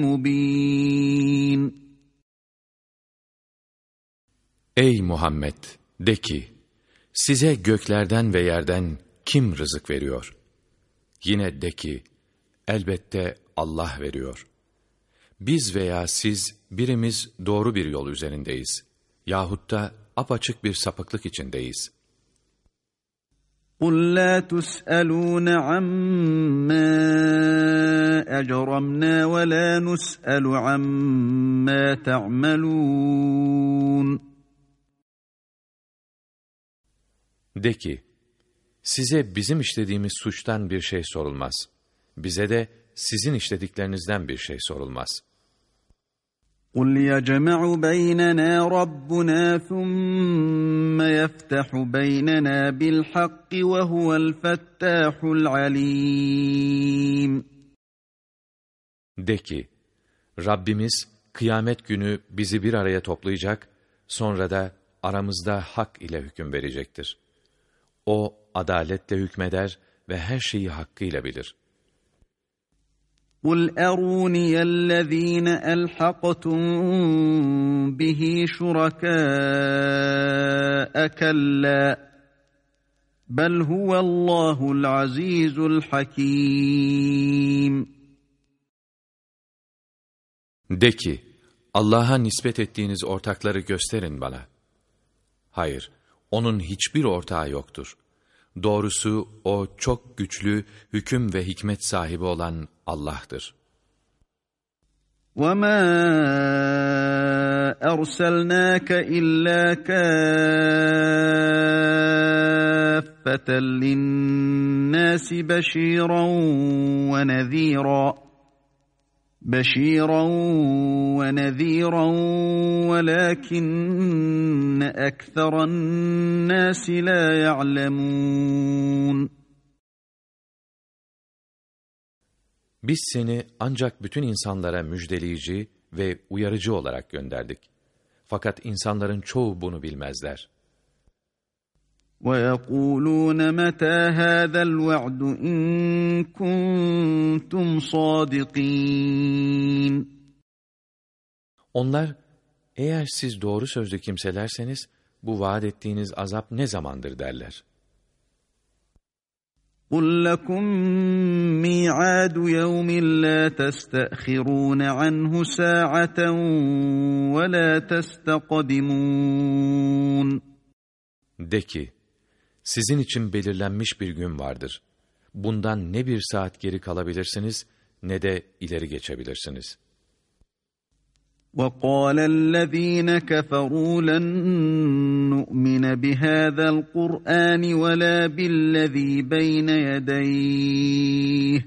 مُبِينٍ Ey Muhammed! De ki, size göklerden ve yerden kim rızık veriyor? Yine de ki, elbette Allah veriyor. Biz veya siz birimiz doğru bir yol üzerindeyiz. Yahut da apaçık bir sapıklık içindeyiz. قُلْ لَا تُسْأَلُونَ عَمَّا أَجْرَمْنَا وَلَا نُسْأَلُ عَمَّا تَعْمَلُونَ De ki, Size bizim işlediğimiz suçtan bir şey sorulmaz. Bize de sizin işlediklerinizden bir şey sorulmaz. قُلْ يَجْمَعُ بَيْنَنَا رَبُّنَا ثُمَّ يَفْتَحُ بَيْنَنَا بِالْحَقِّ وَهُوَ الْفَتَّاحُ الْعَلِيمُ De ki, Rabbimiz kıyamet günü bizi bir araya toplayacak, sonra da aramızda hak ile hüküm verecektir. O adaletle hükmeder ve her şeyi hakkıyla bilir. قُلْ أَرُونِيَ الَّذ۪ينَ أَلْحَقْتُمْ بِهِ شُرَكَاءَ كَلَّا بَلْ هُوَ اللّٰهُ الْعَز۪يزُ الْحَك۪يمُ De ki, Allah'a nispet ettiğiniz ortakları gösterin bana. Hayır, onun hiçbir ortağı yoktur. Doğrusu o çok güçlü, hüküm ve hikmet sahibi olan Allah'tır. وَمَا أَرْسَلْنَاكَ إِلَّا كَافَّةً لِلنَّاسِ بَشِيرًا وَنَذِيرًا بشيرا ونذيرا ولكن أكثر الناس لا يعلمون Biz seni ancak bütün insanlara müjdeleyici ve uyarıcı olarak gönderdik. Fakat insanların çoğu bunu bilmezler. وَيَقُولُونَ مَتَى هَذَا الْوَعْدُ اِنْ كُنْتُمْ صَادِقِينَ Onlar, eğer siz doğru sözlü kimselerseniz, bu vaat ettiğiniz azap ne zamandır derler. قُلْ لَكُمْ مِيعَادُ يَوْمٍ لَا تَسْتَأْخِرُونَ عَنْهُ سَاعَةً وَلَا تَسْتَقْدِمُونَ De ki, sizin için belirlenmiş bir gün vardır. Bundan ne bir saat geri kalabilirsiniz, ne de ileri geçebilirsiniz.'' وقال الذين كفروا لن نؤمن بهذا القرآن ولا بالذي بين يديه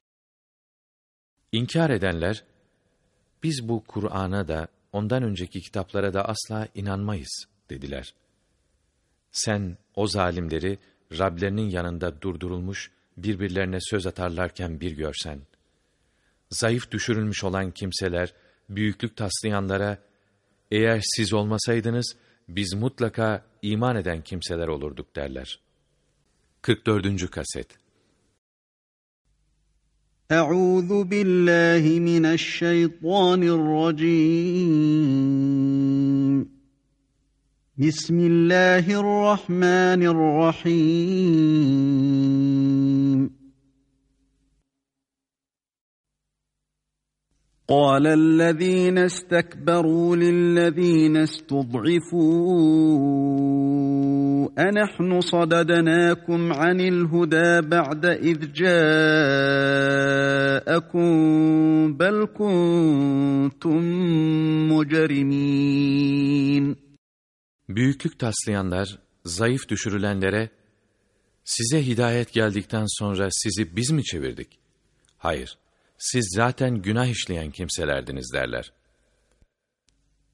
İnkar edenler, biz bu Kur'an'a da, ondan önceki kitaplara da asla inanmayız, dediler. Sen, o zalimleri, Rablerinin yanında durdurulmuş, birbirlerine söz atarlarken bir görsen, zayıf düşürülmüş olan kimseler, büyüklük taslayanlara, eğer siz olmasaydınız, biz mutlaka iman eden kimseler olurduk derler. 44. Kaset أعوذ بالله من الشيطان الرجيم. بسم الله الرحمن الرحيم. قال الذين استكبروا للذين استضعفوا أنحن صددناكم عن الهدى بعد إذ جاءكم بل كنتم مجرمين Büyüklük taslayanlar, zayıf düşürülenlere, size hidayet geldikten sonra sizi biz mi çevirdik? Hayır, siz zaten günah işleyen kimselerdiniz derler.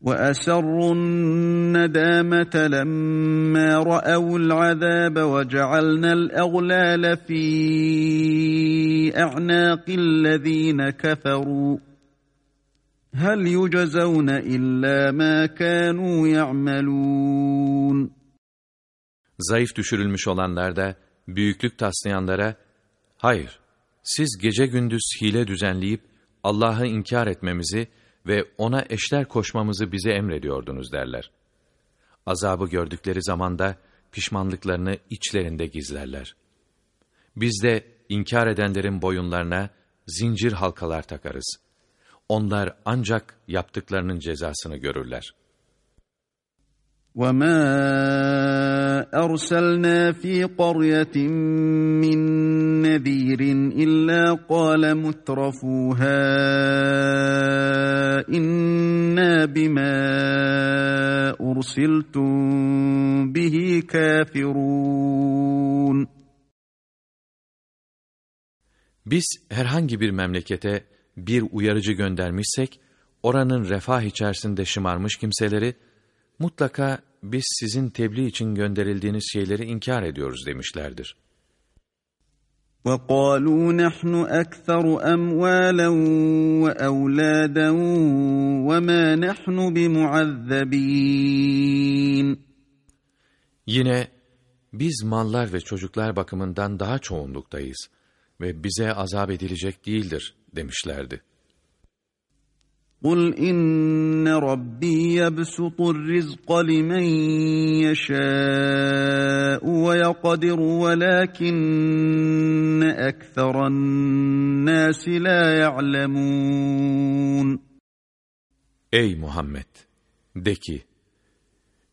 وَأَسَرُّوا النَّدَامَةَ لَمَّا رَأَوُا الْعَذَابَ وَجَعَلْنَا الْأَغْلَالَ فِي أَعْنَاقِ الَّذ۪ينَ كَفَرُوا هَلْ يُجَزَوْنَ إِلَّا مَا كَانُوا يَعْمَلُونَ Zayıf düşürülmüş olanlar da büyüklük taslayanlara, hayır, siz gece gündüz hile düzenleyip Allah'ı inkar etmemizi ve ona eşler koşmamızı bize emrediyordunuz derler. Azabı gördükleri zamanda pişmanlıklarını içlerinde gizlerler. Biz de inkar edenlerin boyunlarına zincir halkalar takarız. Onlar ancak yaptıklarının cezasını görürler. وَمَا أَرْسَلْنَا فِي قَرْيَةٍ مِّن نَّذِيرٍ إِلَّا قَالَ مُتْرَفُوهَا إِنَّا بِمَا أُرْسِلْتُم بِهِ كَافِرُونَ Biz herhangi bir memlekete bir uyarıcı göndermişsek, oranın refah içerisinde şımarmış kimseleri, mutlaka biz sizin tebliğ için gönderildiğiniz şeyleri inkar ediyoruz demişlerdir. وَقَالُوا نَحْنُ أَكْثَرُ أَمْوَالًا وَأَوْلَادًا وَمَا نَحْنُ بِمُعَذَّبِينَ Yine biz mallar ve çocuklar bakımından daha çoğunluktayız ve bize azap edilecek değildir demişlerdi. قل إن ربي يبسط الرزق لمن يشاء ويقدر ولكن أكثر الناس لا يعلمون Ey Muhammed! De ki,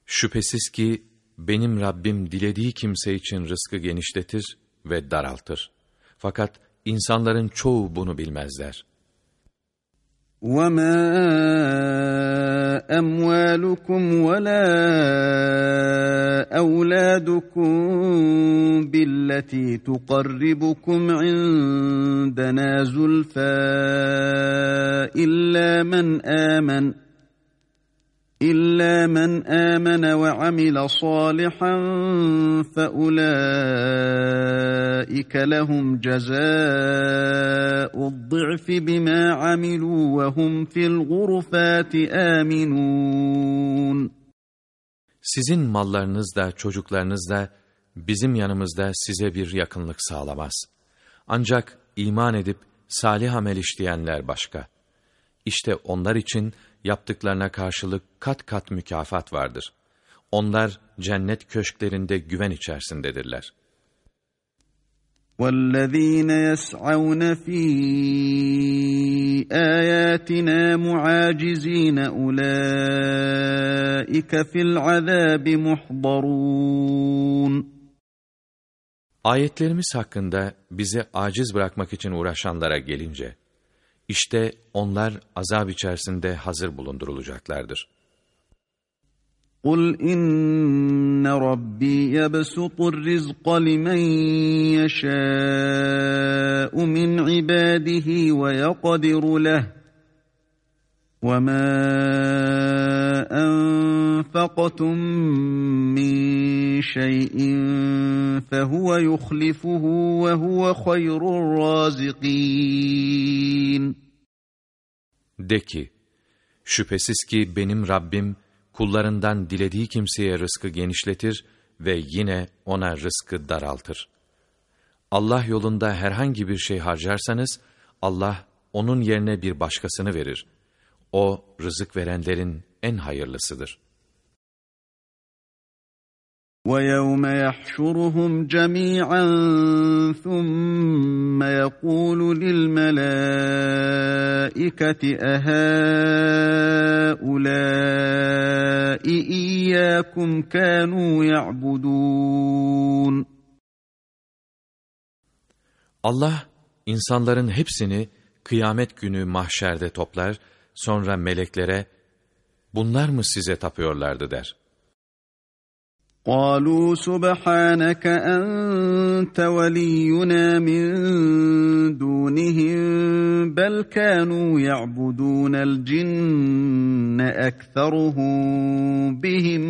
şüphesiz ki benim Rabbim dilediği kimse için rızkı genişletir ve daraltır. Fakat insanların çoğu bunu bilmezler. وَمَا أَمْوَالُكُمْ وَلَا أَوْلَادُكُمْ بِالَّتِي تُقَرِّبُكُمْ عِندَنَا زُلْفَى إِلَّا مَنْ آمَنَ İlla men amene ve amile salihan fe ulaike lehum cezaa'u'd-dı'fi bima amilu ve hum fil gurfati aminun. Sizin mallarınız da çocuklarınız da bizim yanımızda size bir yakınlık sağlamaz. Ancak iman edip salih amel işleyenler başka. İşte onlar için yaptıklarına karşılık kat kat mükafat vardır. Onlar cennet köşklerinde güven içerisindedirler. وَالَّذ۪ينَ يَسْعَوْنَ ف۪ي آيَاتِنَا مُعَاجِز۪ينَ اُولَٰئِكَ فِي الْعَذَابِ مُحْضَرُونَ Ayetlerimiz hakkında bize aciz bırakmak için uğraşanlara gelince, işte onlar azap içerisinde hazır bulundurulacaklardır. قُلْ إِنَّ رَبِّي يَبْسُطُ الرِّزْقَ لِمَنْ يَشَاءُ مِنْ عِبَادِهِ وَيَقْدِرُ لَهُ وَمَا أَنْفَقْتُمْ مِنْ شَيْءٍ فَهُوَ يُخْلِفُهُ وَهُوَ خَيْرُ الرَّازِقِينَ De ki, şüphesiz ki benim Rabbim kullarından dilediği kimseye rızkı genişletir ve yine ona rızkı daraltır. Allah yolunda herhangi bir şey harcarsanız, Allah onun yerine bir başkasını verir. O, rızık verenlerin en hayırlısıdır.'' وَيَوْمَ يَحْشُرُهُمْ جَمِيعًا ثُمَّ يَقُولُ لِلْمَلَائِكَةِ أَهَٰؤُلَاءِ إِيَّاكُمْ كَانُوا يَعْبُدُونَ Allah, insanların hepsini kıyamet günü mahşerde toplar, sonra meleklere, bunlar mı size tapıyorlardı der. قالوا سبحانك أنت ولينا من دونهم بل كانوا يعبدون الجن أكثرهم بهم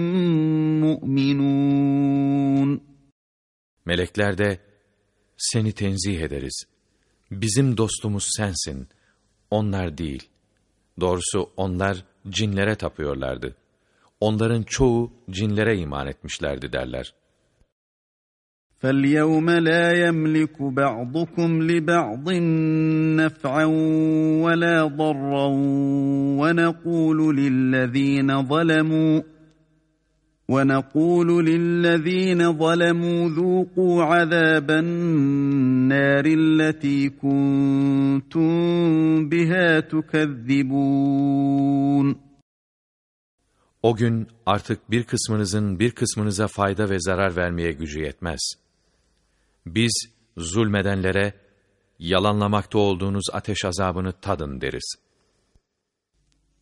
مؤمنون Melekler de seni tenzih ederiz. Bizim dostumuz sensin. Onlar değil. Doğrusu onlar cinlere tapıyorlardı.'' Onların çoğu cinlere iman etmişlerdi derler. فَالْيَوْمَ لَا يَمْلِكُ بَعْضُكُمْ لِبَعْضٍ نَفْعًا وَلَا ضَرًّا وَنَقُولُ لِلَّذ۪ينَ ظَلَمُوا وَنَقُولُ لِلَّذ۪ينَ ظَلَمُوا ذُوقُوا عَذَابَ النَّارِ الَّتِي كُنْتُمْ بِهَا تُكَذِّبُونَ O gün artık bir kısmınızın bir kısmınıza fayda ve zarar vermeye gücü yetmez. Biz zulmedenlere yalanlamakta olduğunuz ateş azabını tadın deriz.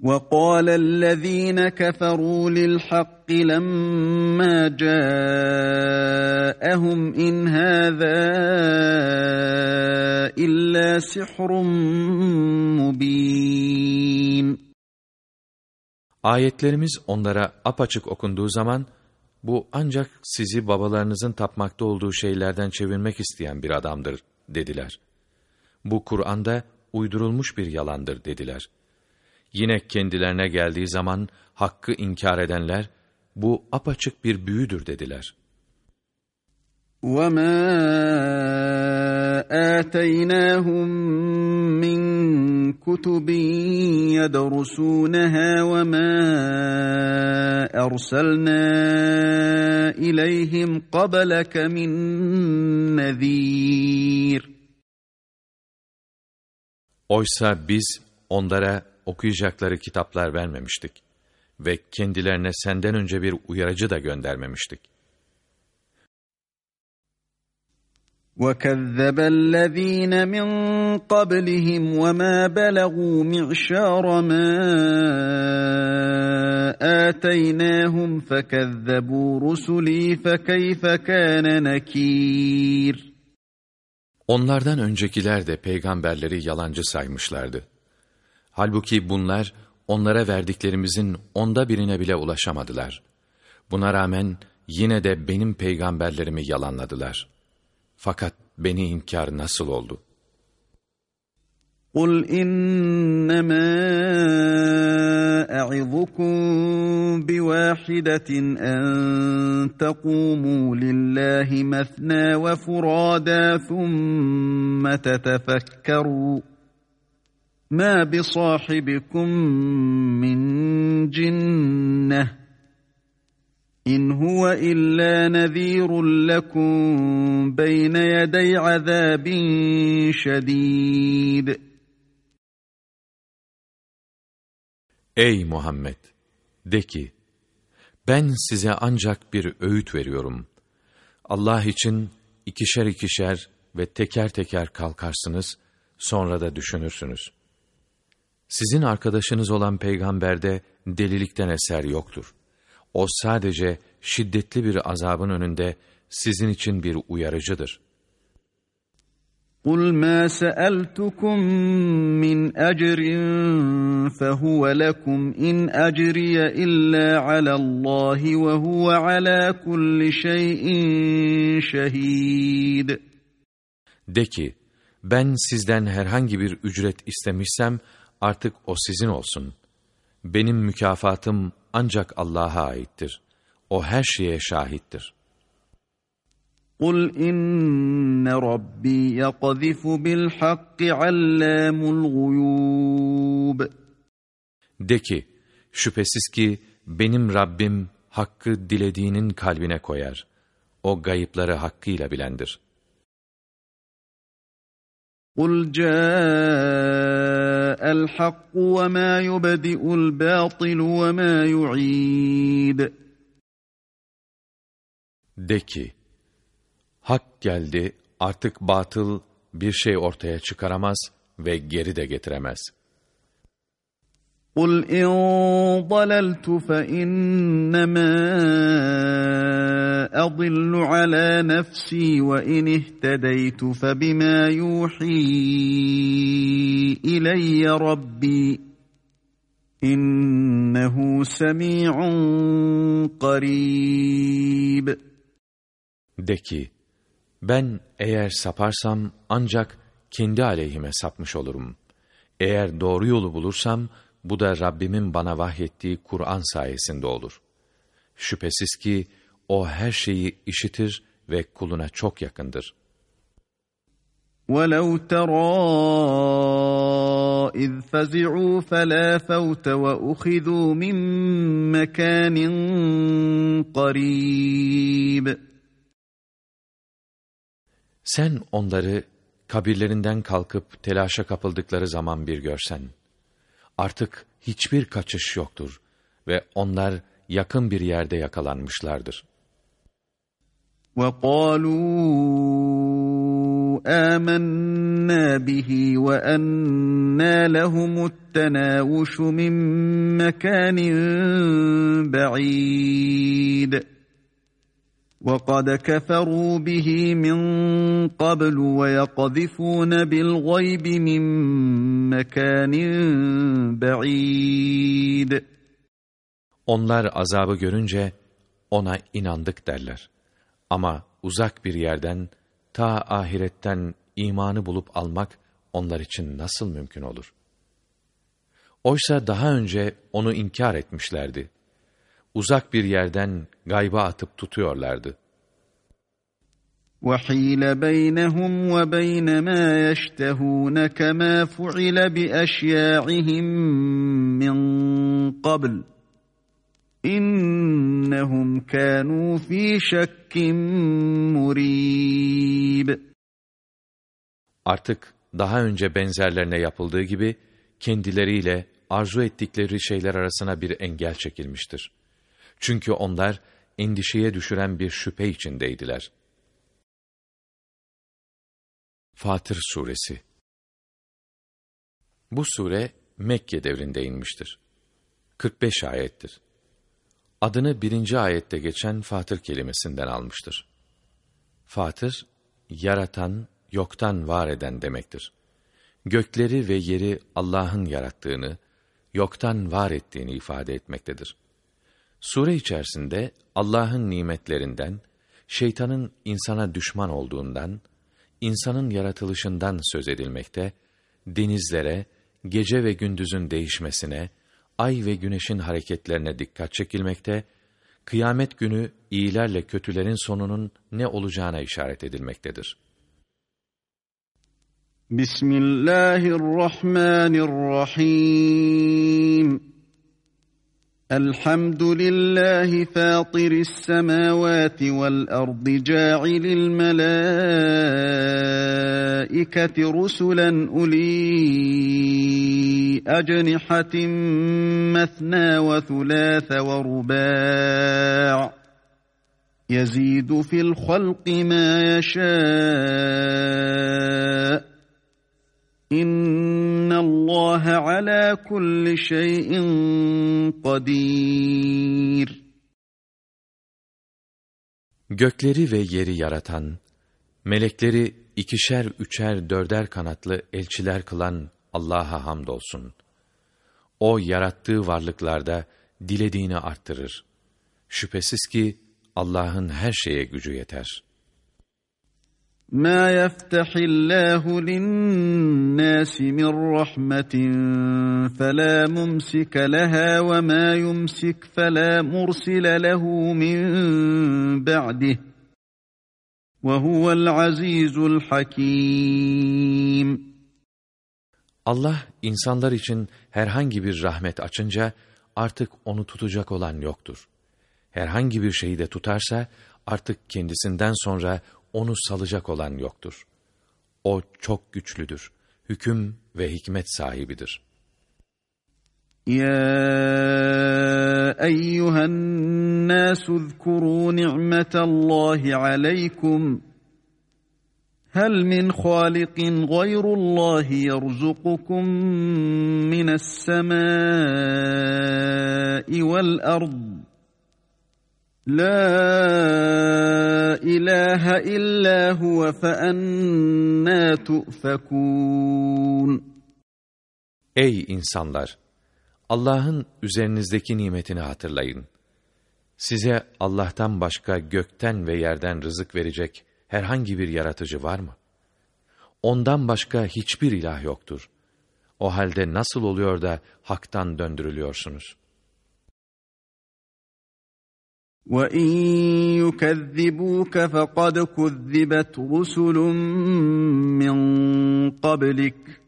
وقال وقال الذين كفروا للحق لما جاءهم إن هذا إلا سحر مبين Ayetlerimiz onlara apaçık okunduğu zaman, bu ancak sizi babalarınızın tapmakta olduğu şeylerden çevirmek isteyen bir adamdır, dediler. Bu Kur'an'da uydurulmuş bir yalandır, dediler. Yine kendilerine geldiği zaman, hakkı inkar edenler, bu apaçık bir büyüdür, dediler. وَمَا آتَيْنَاهُمْ مِنْ كُتُبٍ يَدْرُسُونَهَا وَمَا أَرْسَلْنَا إِلَيْهِمْ قَبْلَكَ مِنْ نَذ۪يرٍ Oysa biz onlara okuyacakları kitaplar vermemiştik ve kendilerine senden önce bir uyarıcı da göndermemiştik. وَكَذَّبَ الَّذ۪ينَ مِنْ قَبْلِهِمْ وَمَا بَلَغُوا مِعْشَارَ مَا آتَيْنَاهُمْ فَكَذَّبُوا رُسُلِي فَكَيْفَ كَانَ نَكِيرٌ Onlardan öncekiler de peygamberleri yalancı saymışlardı. Halbuki bunlar onlara verdiklerimizin onda birine bile ulaşamadılar. Buna rağmen yine de benim peygamberlerimi yalanladılar.'' Fakat beni inkar nasıl oldu? قُلْ إِنَّمَا أَعِظُكُمْ بِوَاحِدَةٍ أَن تَقُومُوا لِلَّهِ مَثْنَى وَفُرَادَى ثُمَّ تَتَفَكَّرُوا مَا بِصَاحِبِكُم مِّن جِنَّةٍ İn huve illa nezirun lekum beyne yedey azabin şedid. Ey Muhammed! De ki, ben size ancak bir öğüt veriyorum. Allah için ikişer ikişer ve teker teker kalkarsınız, sonra da düşünürsünüz. Sizin arkadaşınız olan peygamberde delilikten eser yoktur.'' O sadece şiddetli bir azabın önünde sizin için bir uyarıcıdır. قُلْ مَا سَأَلْتُكُمْ مِنْ أَجْرٍ فَهُوَ لَكُمْ إِنْ أَجْرِيَ إِلَّا عَلَى اللّٰهِ وَهُوَ عَلَى كُلِّ شَيْءٍ شَهِيدٌ De ki, ben sizden herhangi bir ücret istemişsem artık o sizin olsun. Benim mükafatım ancak Allah'a aittir. O her şeye şahittir. قُلْ إِنَّ رَبِّي يَقْذِفُ بِالْحَقِّ عَلَّامُ الْغُيُوبِ De ki, şüphesiz ki benim Rabbim hakkı dilediğinin kalbine koyar. O gayıpları hakkıyla bilendir. قُلْ جَاءَ الْحَقُّ وَمَا يُبْدِئُ الْبَاطِلُ وَمَا يُعِيدُ De ki, hak geldi, artık batıl bir şey ortaya çıkaramaz ve geri de getiremez.'' قل إن ضللت فإنما أضل على نفسي وإن اهتديت فبما يوحي إلي ربي إنه سميع قريب De ki, ben eğer saparsam ancak kendi aleyhime sapmış olurum. Eğer doğru yolu bulursam, bu da Rabbimin bana vahyettiği Kur'an sayesinde olur. Şüphesiz ki o her şeyi işitir ve kuluna çok yakındır. وَلَوْ تَرَى إِذْ فَزِعُوا فَلَا فَوْتَ وَأُخِذُوا مِنْ مَكَانٍ قَرِيبٍ Sen onları kabirlerinden kalkıp telaşa kapıldıkları zaman bir görsen. Artık hiçbir kaçış yoktur ve onlar yakın bir yerde yakalanmışlardır. وَقَالُوا آمَنَّا يؤمنونا به وأنى لهم التناوش من مكان بعيد وقد كفروا به من قبل ويقذفون بالغيب من مكان بعيد Onlar azabı görünce ona inandık derler. Ama uzak bir yerden ta ahiretten imanı bulup almak onlar için nasıl mümkün olur? Oysa daha önce onu inkar etmişlerdi. Uzak bir yerden gayba atıp tutuyorlardı. وَحِيلَ بَيْنَهُمْ وَبَيْنَ مَا يَشْتَهُونَ كَمَا فُعِلَ بِأَشْيَاعِهِمْ مِنْ قَبْلِ İnnehum kânû fî şekkim murîb. Artık daha önce benzerlerine yapıldığı gibi kendileriyle arzu ettikleri şeyler arasına bir engel çekilmiştir. Çünkü onlar endişeye düşüren bir şüphe içindeydiler. Fatır Suresi Bu sure Mekke devrinde inmiştir. 45 ayettir adını birinci ayette geçen Fatır kelimesinden almıştır. Fatır, yaratan, yoktan var eden demektir. Gökleri ve yeri Allah'ın yarattığını, yoktan var ettiğini ifade etmektedir. Sure içerisinde Allah'ın nimetlerinden, şeytanın insana düşman olduğundan, insanın yaratılışından söz edilmekte, denizlere, gece ve gündüzün değişmesine, ay ve güneşin hareketlerine dikkat çekilmekte, kıyamet günü iyilerle kötülerin sonunun ne olacağına işaret edilmektedir. Bismillahirrahmanirrahim. الحمد لله فاطر السماوات والأرض جاعل الملائكة رسلا أولي أجنحة مثنى وثلاث ورباع يزيد في الخلق ما يشاء İnna Allah ala kulli şeyin kadir. Gökleri ve yeri yaratan, melekleri ikişer, üçer, dörder kanatlı elçiler kılan Allah'a hamdolsun. O yarattığı varlıklarda dilediğini arttırır. Şüphesiz ki Allah'ın her şeye gücü yeter.'' ما يفتح الله للناس من رحمة فلا ممسك لها وما يمسك فلا مرسل له من بعده وهو العزيز الحكيم Allah insanlar için herhangi bir rahmet açınca artık onu tutacak olan yoktur. Herhangi bir şeyi de tutarsa artık kendisinden sonra onu salacak olan yoktur. O çok güçlüdür, hüküm ve hikmet sahibidir. Ya eyyühen nâsü zkurû ni'metallâhi aleykum. هل من خالق غير الله يرزقكم من السماء والأرض La ilahe illa huve fe ennâ tu'fekûn. Ey insanlar! Allah'ın üzerinizdeki nimetini hatırlayın. Size Allah'tan başka gökten ve yerden rızık verecek herhangi bir yaratıcı var mı? Ondan başka hiçbir ilah yoktur. O halde nasıl oluyor da haktan döndürülüyorsunuz?' وَاِنْ يُكَذِّبُوكَ فَقَدْ كُذِّبَتْ رُسُلٌ مِّن قَبْلِكَ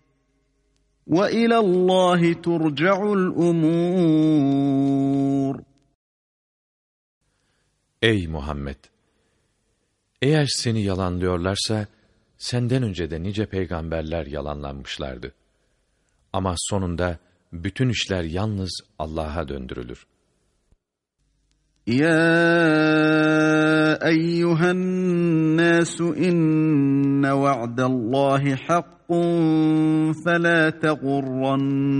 وَاِلَى اللّٰهِ تُرْجَعُ الْاُمُورِ Ey Muhammed! Eğer seni yalanlıyorlarsa, senden önce de nice peygamberler yalanlanmışlardı. Ama sonunda bütün işler yalnız Allah'a döndürülür. يا أيها الناس إن وعد الله حق فلا تغرنكم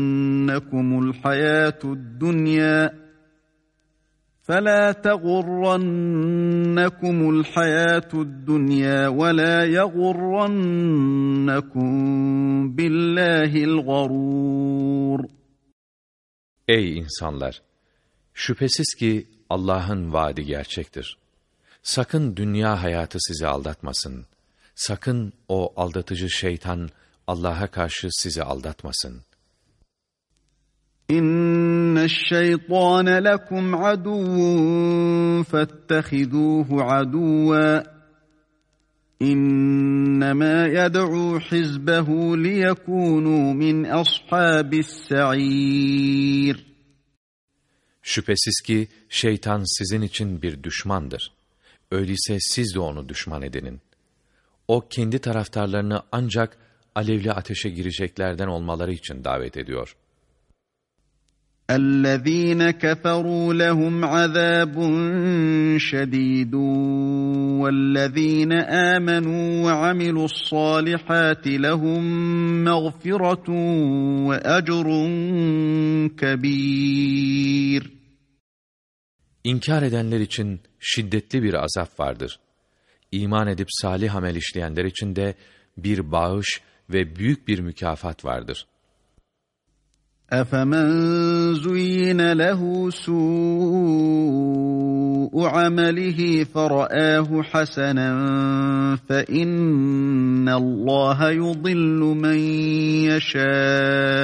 الحياة الدنيا فلا تغرنكم الحياة الدنيا ولا يغرنكم بالله الغرور Ey insanlar! Şüphesiz ki Allah'ın vaadi gerçektir. Sakın dünya hayatı sizi aldatmasın. Sakın o aldatıcı şeytan Allah'a karşı sizi aldatmasın. İnne şeytane lekum aduvun fettehiduhu aduva. İnnemâ yed'û hizbehu liyekûnû min ashabis sa'îr. Şüphesiz ki şeytan sizin için bir düşmandır. Öyleyse siz de onu düşman edinin. O kendi taraftarlarını ancak alevli ateşe gireceklerden olmaları için davet ediyor. اَلَّذ۪ينَ كَفَرُوا لَهُمْ عَذَابٌ شَد۪يدٌ وَالَّذ۪ينَ آمَنُوا وَعَمِلُوا الصَّالِحَاتِ لَهُمْ مَغْفِرَةٌ وَأَجْرٌ كَب۪يرٌ İnkar edenler için şiddetli bir azap vardır. İman edip salih amel işleyenler için de bir bağış ve büyük bir mükafat vardır. أَفَمَنْ زُيِّنَ لَهُ سُوءُ عَمَلِهِ فَرَآهُ حَسَنًا فَإِنَّ اللّٰهَ يُضِلُّ مَنْ يَشَاءُ.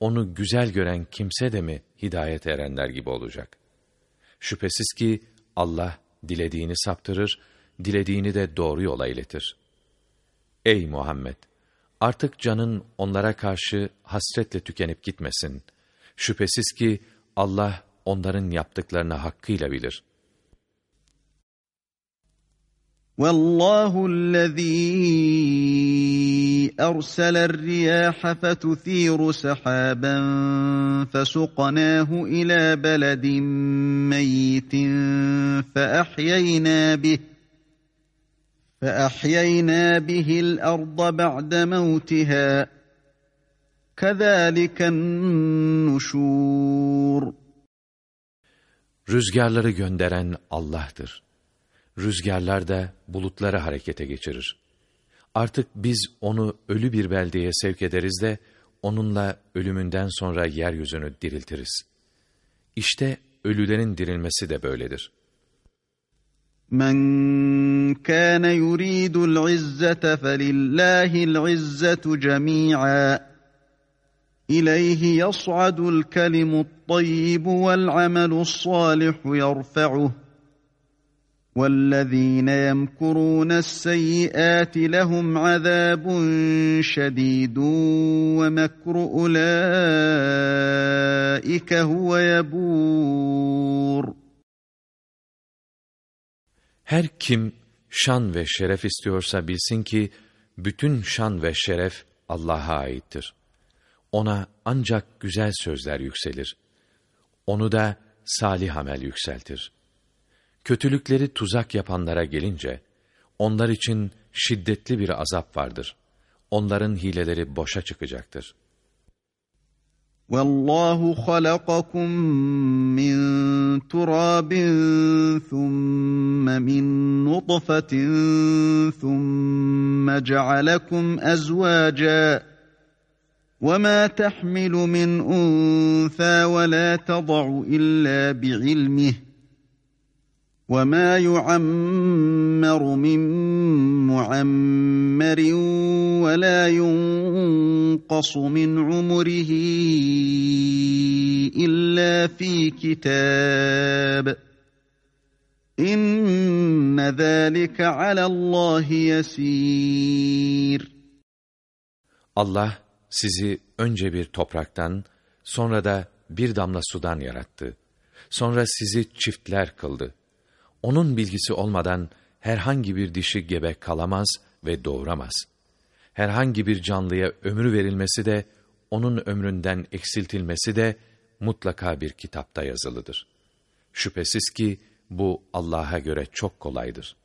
onu güzel gören kimse de mi hidayet erenler gibi olacak? Şüphesiz ki Allah dilediğini saptırır, dilediğini de doğru yola iletir. Ey Muhammed! Artık canın onlara karşı hasretle tükenip gitmesin. Şüphesiz ki Allah onların yaptıklarını hakkıyla bilir. والله الذي أرسل الرياح فتثير سحابا فسقناه إلى بلد ميت فأحيينا به فأحيينا به الأرض بعد موتها كذلك النشور Rüzgarları gönderen Allah'tır. Rüzgarlar da bulutları harekete geçirir. Artık biz onu ölü bir beldeye sevk ederiz de, onunla ölümünden sonra yeryüzünü diriltiriz. İşte ölülerin dirilmesi de böyledir. Men kana yuridul izzete felillahil izzetu cemi'a. İleyhi yas'adul kelimut tayyibu vel amelus salihu yerfe'uh. وَالَّذ۪ينَ يَمْكُرُونَ السَّيِّئَاتِ لَهُمْ عَذَابٌ شَد۪يدٌ وَمَكْرُ اُولَٰئِكَ هُوَ يَبُورٌ Her kim şan ve şeref istiyorsa bilsin ki, bütün şan ve şeref Allah'a aittir. Ona ancak güzel sözler yükselir. Onu da salih amel yükseltir. Kötülükleri tuzak yapanlara gelince, onlar için şiddetli bir azap vardır. Onların hileleri boşa çıkacaktır. وَاللّٰهُ خَلَقَكُم مِّن تُرَابٍ ثُمَّ مِن نُطْفَةٍ ثُمَّ جَعَلَكُمْ أَزْوَاجًا وَمَا تَحْمِلُ مِنْ أُنثَى وَلَا تَضَعُ إِلَّا بِعِلْمِهِ وَمَا يُعَمَّرُ مِنْ مُعَمَّرٍ وَلَا يُنْقَصُ مِنْ عُمُرِهِ إِلَّا فِي كِتَابٍ İnne zâlike alallâhi yesîr. Allah sizi önce bir topraktan, sonra da bir damla sudan yarattı. Sonra sizi çiftler kıldı. Onun bilgisi olmadan herhangi bir dişi gebe kalamaz ve doğuramaz. Herhangi bir canlıya ömrü verilmesi de, onun ömründen eksiltilmesi de mutlaka bir kitapta yazılıdır. Şüphesiz ki bu Allah'a göre çok kolaydır.''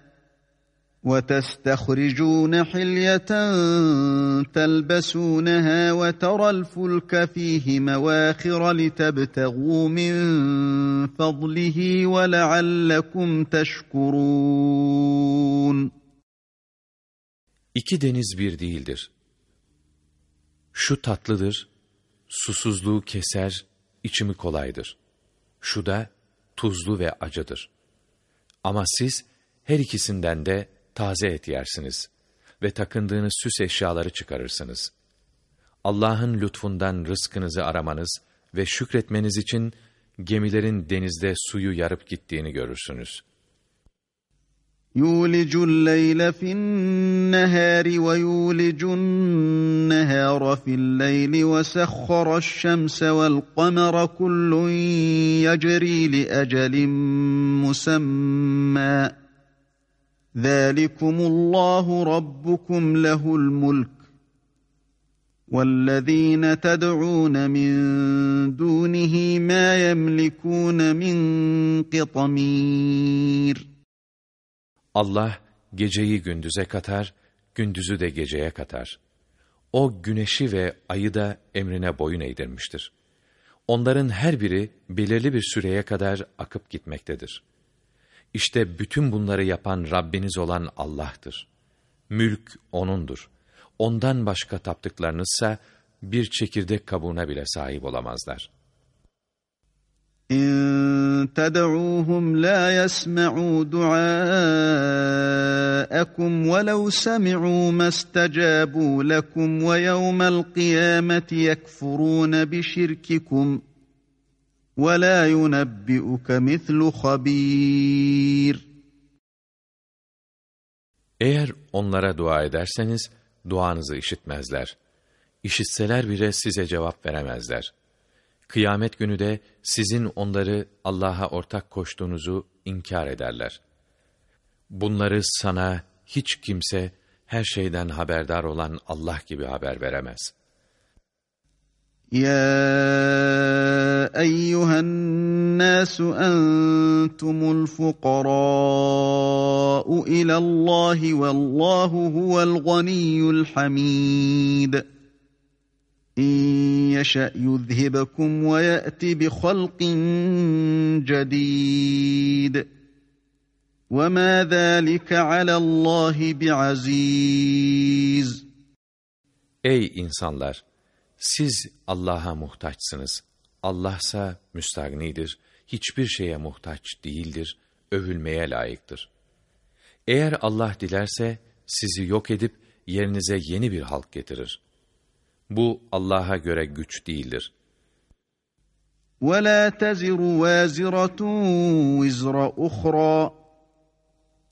وتستخرجون حلية تلبسونها وترى الفلك فيه مواخر لتبتغوا من فضله ولعلكم تشكرون İki deniz bir değildir. Şu tatlıdır, susuzluğu keser, içimi kolaydır. Şu da tuzlu ve acıdır. Ama siz her ikisinden de taze et yersiniz ve takındığınız süs eşyaları çıkarırsınız. Allah'ın lütfundan rızkınızı aramanız ve şükretmeniz için gemilerin denizde suyu yarıp gittiğini görürsünüz.'' يولج الليل في النهار ويولج النهار في الليل وسخر الشمس والقمر كل يجري لاجل مسمى ذلكم الله ربكم له الملك والذين تدعون من دونه ما يملكون من قطمير Allah geceyi gündüze katar, gündüzü de geceye katar. O güneşi ve ayı da emrine boyun eğdirmiştir. Onların her biri belirli bir süreye kadar akıp gitmektedir. İşte bütün bunları yapan Rabbiniz olan Allah'tır. Mülk O'nundur. Ondan başka taptıklarınızsa bir çekirdek kabuğuna bile sahip olamazlar.'' إن تدعوهم لا يسمعوا دعاءكم ولو سمعوا ما استجابوا لكم ويوم القيامة يكفرون بشرككم ولا ينبئك مثل خبير Eğer onlara dua ederseniz duanızı işitmezler. İşitseler bile size cevap veremezler.'' Kıyamet günü de sizin onları Allah'a ortak koştuğunuzu inkar ederler. Bunları sana hiç kimse her şeyden haberdar olan Allah gibi haber veremez. Ya eyyühen nasu entumul fukara'u ilallahi vallahu huvel ganiyyul hamid. İn yeşe yuzhibekum ve ye'ti bi halqin cedid. Ve ma zâlike alallâhi bi'aziz. Ey insanlar! Siz Allah'a muhtaçsınız. Allahsa müstagnidir, hiçbir şeye muhtaç değildir, övülmeye layıktır. Eğer Allah dilerse sizi yok edip yerinize yeni bir halk getirir. Bu Allah'a göre güç değildir.'' وَلَا تَزِرُ وَازِرَةٌ وِزْرَ أُخْرَى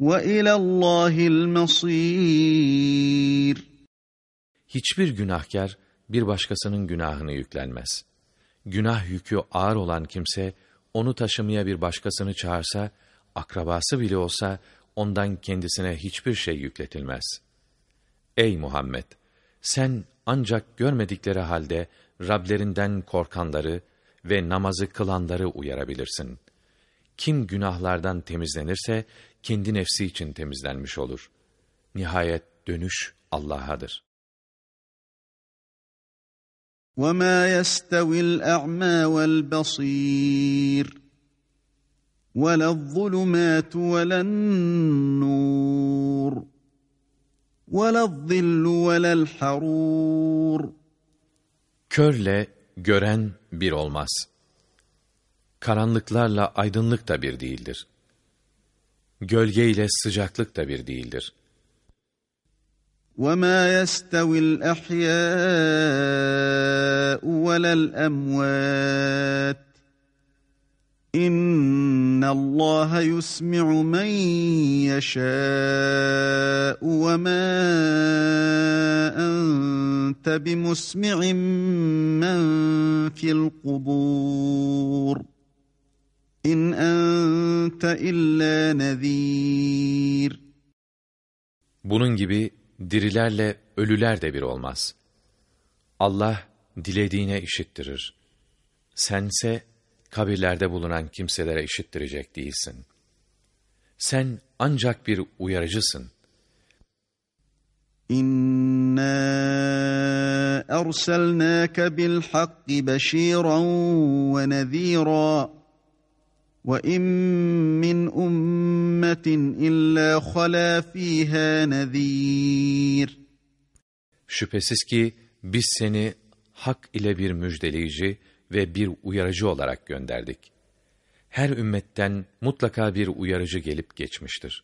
ve ilallâhil masîr. Hiçbir günahkar bir başkasının günahını yüklenmez. Günah yükü ağır olan kimse onu taşımaya bir başkasını çağırsa akrabası bile olsa ondan kendisine hiçbir şey yükletilmez. Ey Muhammed! Sen ancak görmedikleri halde Rablerinden korkanları ve namazı kılanları uyarabilirsin. Kim günahlardan temizlenirse kendi nefsi için temizlenmiş olur. Nihayet dönüş Allah'adır. وَمَا يَسْتَوِي الْأَعْمَى وَالْبَصِيرُ وَلَا الظُّلُمَاتُ وَلَا النُّورُ وَلَا الظِّلُّ وَلَا الْحَرُورُ Körle gören bir olmaz. Karanlıklarla aydınlık da bir değildir. Gölge ile sıcaklık da bir değildir. وَمَا يَسْتَوِ الْأَحْيَاءُ وَلَا الْأَمْوَاتِ إِنَّ اللّٰهَ يُسْمِعُ مَنْ يَشَاءُ وَمَا أَنْتَ بِمُسْمِعٍ مَنْ فِي الْقُبُورِ İn ente illa nezîr. Bunun gibi dirilerle ölüler de bir olmaz. Allah dilediğine işittirir. Sense kabirlerde bulunan kimselere işittirecek değilsin. Sen ancak bir uyarıcısın. İnna erselnâke bil hakki beşîran ve nezîran. وَاِنْ مِنْ اُمَّةٍ اِلَّا خَلَا ف۪يهَا نَذ۪يرٌ Şüphesiz ki biz seni hak ile bir müjdeleyici ve bir uyarıcı olarak gönderdik. Her ümmetten mutlaka bir uyarıcı gelip geçmiştir.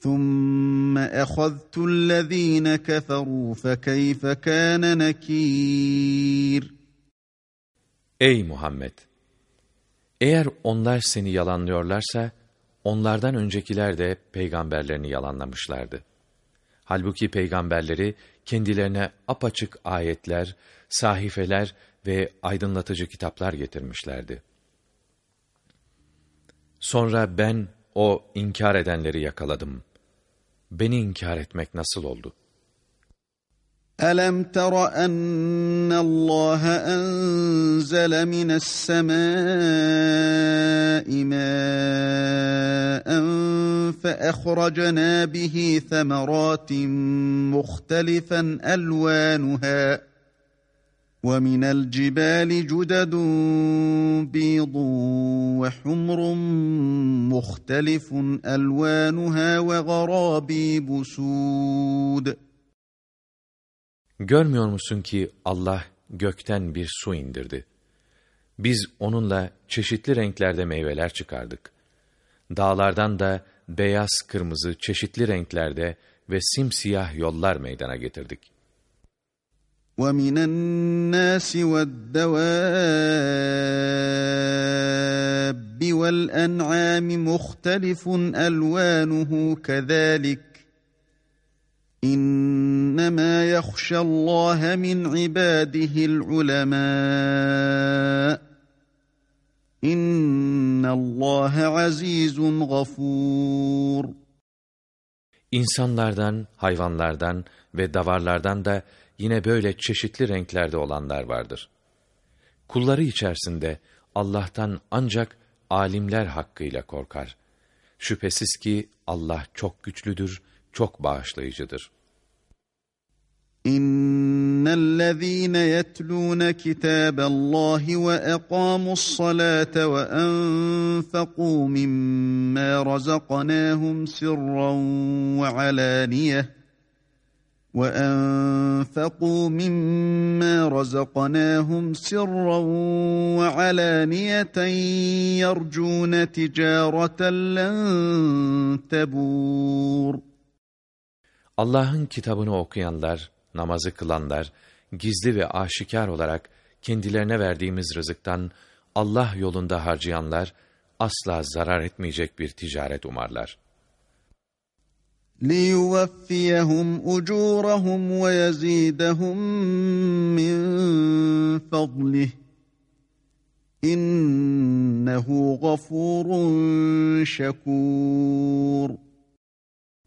ثم اخذت الذين كفروا فكيف كان نكير Ey Muhammed! Eğer onlar seni yalanlıyorlarsa, onlardan öncekiler de peygamberlerini yalanlamışlardı. Halbuki peygamberleri kendilerine apaçık ayetler, sahifeler ve aydınlatıcı kitaplar getirmişlerdi. Sonra ben o inkar edenleri yakaladım. Beni inkar etmek nasıl oldu? أَلَمْ تَرَ أَنَّ اللّٰهَ أَنْزَلَ مِنَ السَّمَاءِ مَاءً فَأَخْرَجْنَا بِهِ ثَمَرَاتٍ مُخْتَلِفًا أَلْوَانُهَا وَمِنَ الْجِبَالِ جُدَدٌ بِيضٌ وَحُمْرٌ مُخْتَلِفٌ أَلْوَانُهَا وَغَرَابِيبُ سُودٌ Görmüyor musun ki Allah gökten bir su indirdi. Biz onunla çeşitli renklerde meyveler çıkardık. Dağlardan da beyaz, kırmızı, çeşitli renklerde ve simsiyah yollar meydana getirdik. ومن الناس والدواب والأنعام مختلف ألوانه كذلك إنما يخشى الله من عباده العلماء إن الله عزيز غفور İnsanlardan, hayvanlardan ve davarlardan da yine böyle çeşitli renklerde olanlar vardır. Kulları içerisinde Allah'tan ancak alimler hakkıyla korkar. Şüphesiz ki Allah çok güçlüdür, çok bağışlayıcıdır. İnnellezîne yetlûne kitâballâhi ve ekâmu's-salâte ve enfekû mimmâ razaknâhum sirran ve alâniyeh وأنفقوا مما رزقناهم سرا وعلانية يرجون تجارة لن تبور Allah'ın kitabını okuyanlar, namazı kılanlar, gizli ve aşikar olarak kendilerine verdiğimiz rızıktan Allah yolunda harcayanlar asla zarar etmeyecek bir ticaret umarlar. لِيُوَفِّيَهُمْ أُجُورَهُمْ وَيَزِيدَهُمْ مِنْ فَضْلِهِ İnnehu gafurun şekur.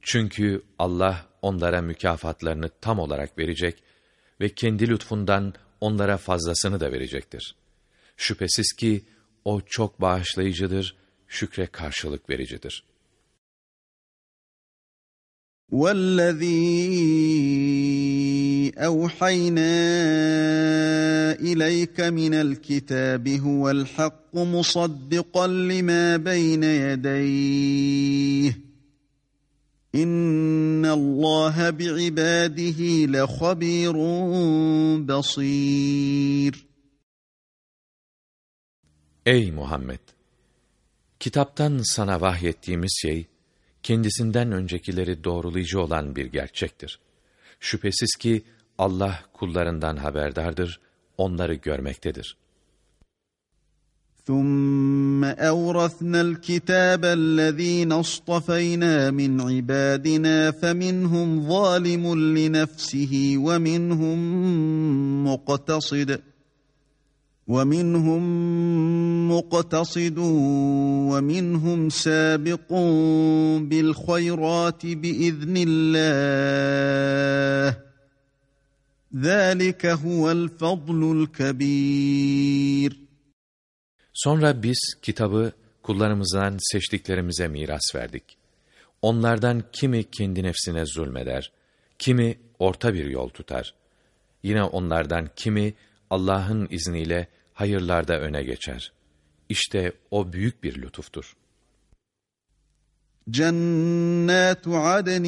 Çünkü Allah onlara mükafatlarını tam olarak verecek ve kendi lütfundan onlara fazlasını da verecektir. Şüphesiz ki o çok bağışlayıcıdır, şükre karşılık vericidir. والذي اوحينا اليك من الكتاب هو الحق مصدقا لما بين يديه ان الله بعباده لخبير بصير. اي محمد كتابتان sana vahyettiğimiz şey kendisinden öncekileri doğrulayıcı olan bir gerçektir. Şüphesiz ki Allah kullarından haberdardır, onları görmektedir. ثُمَّ أَوْرَثْنَا الْكِتَابَ الَّذ۪ينَ اصْطَفَيْنَا مِنْ عِبَادِنَا فَمِنْهُمْ ظَالِمٌ لِنَفْسِهِ وَمِنْهُمْ مُقْتَصِدٌ وَمِنْهُمْ مُقْتَصِدٌ وَمِنْهُمْ سَابِقٌ بِالْخَيْرَاتِ بِإِذْنِ اللّٰهِ ذَٰلِكَ هُوَ الْفَضْلُ الْكَبِيرُ Sonra biz kitabı kullarımızdan seçtiklerimize miras verdik. Onlardan kimi kendi nefsine zulmeder, kimi orta bir yol tutar. Yine onlardan kimi Allah'ın izniyle hayırlarda öne geçer. İşte o büyük bir lütuftur. جنات عدن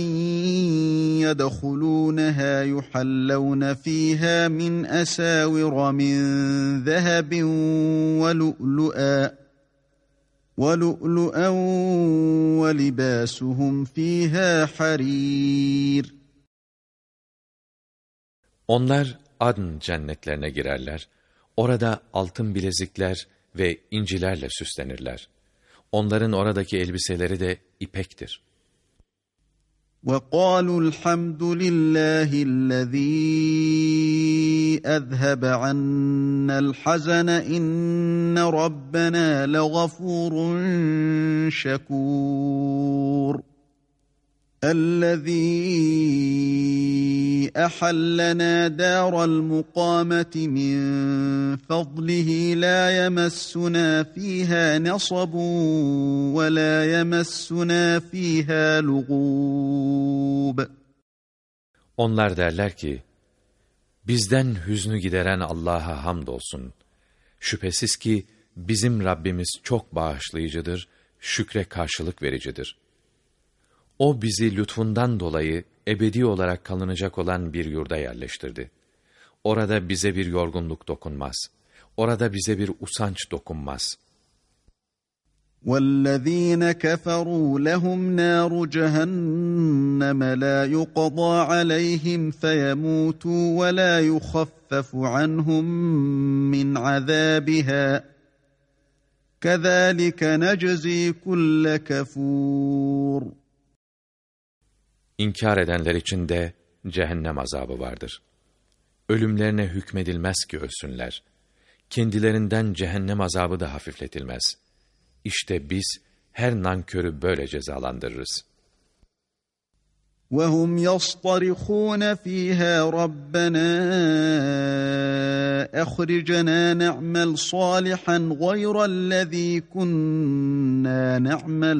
يدخلونها يحلون فيها من أساور من ذهب ولؤلؤا ولؤلؤا ولباسهم فيها حرير Onlar adn cennetlerine girerler. Orada altın bilezikler ve incilerle süslenirler. Onların oradaki elbiseleri de ipektir. وَقَالُوا الْحَمْدُ لِلَّهِ الَّذ۪ي أَذْهَبَ عَنَّا الْحَزَنَ اِنَّ رَبَّنَا لَغَفُورٌ شَكُورٌ الذي احلنا دار المقامه من فضله لا يمسنا فيها نصب ولا يمسنا فيها لغوب Onlar derler ki, bizden hüznü gideren Allah'a hamdolsun. Şüphesiz ki bizim Rabbimiz çok bağışlayıcıdır, şükre karşılık vericidir.'' O bizi lütfundan dolayı ebedi olarak kalınacak olan bir yurda yerleştirdi. Orada bize bir yorgunluk dokunmaz. Orada bize bir usanç dokunmaz. وَالَّذ۪ينَ كَفَرُوا لَهُمْ نَارُ جَهَنَّمَ لَا يُقَضَى عَلَيْهِمْ فَيَمُوتُوا وَلَا يُخَفَّفُ عَنْهُمْ مِنْ عَذَابِهَا كَذَٰلِكَ نَجْزِي كُلَّ كَفُورٍ İnkar edenler için de cehennem azabı vardır. Ölümlerine hükmedilmez ki ölsünler. Kendilerinden cehennem azabı da hafifletilmez. İşte biz her nankörü böyle cezalandırırız. وَهُمْ يَصْطَرِخُونَ ف۪يهَا رَبَّنَا اَخْرِجَنَا نَعْمَلْ صَالِحًا غَيْرَ الَّذ۪ي كُنَّا نَعْمَلْ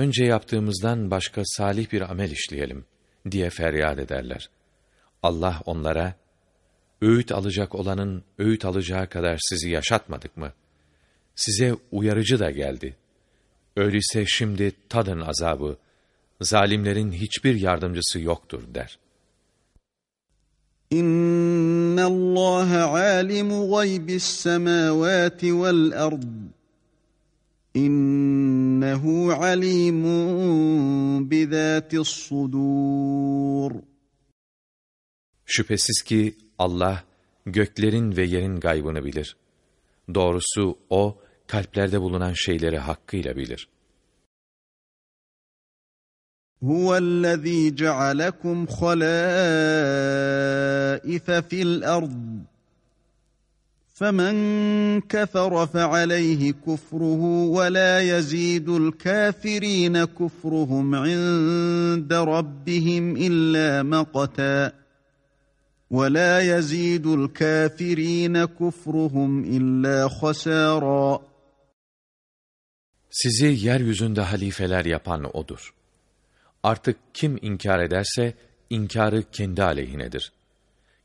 önce yaptığımızdan başka salih bir amel işleyelim diye feryat ederler. Allah onlara, öğüt alacak olanın öğüt alacağı kadar sizi yaşatmadık mı? Size uyarıcı da geldi. Öyleyse şimdi tadın azabı, zalimlerin hiçbir yardımcısı yoktur der. İnna Allah alimu gaybis semavati vel ard. İnnehu alimun bizatis sudur. Şüphesiz ki Allah göklerin ve yerin gaybını bilir. Doğrusu o kalplerde bulunan şeyleri hakkıyla bilir. Huvellezî cealekum halâife fil ard. فمن كفر فعليه كفره ولا يزيد الكافرين كفرهم عند ربهم إلا مقتاً وَلَا يَزِيدُ الْكَافِر۪ينَ كُفْرُهُمْ اِلَّا خَسَارًا Sizi yeryüzünde halifeler yapan O'dur. Artık kim inkar ederse, inkarı kendi aleyhinedir.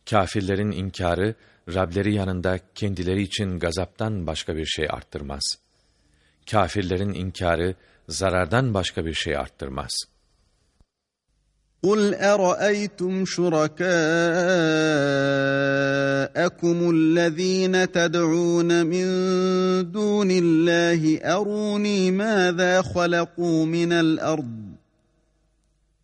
Kafirlerin inkarı, Rableri yanında kendileri için gazaptan başka bir şey arttırmaz. Kafirlerin inkarı, zarardan başka bir şey arttırmaz.'' قل ارايتم شركاءكم الذين تدعون من دون الله اروني ماذا خلقوا من الارض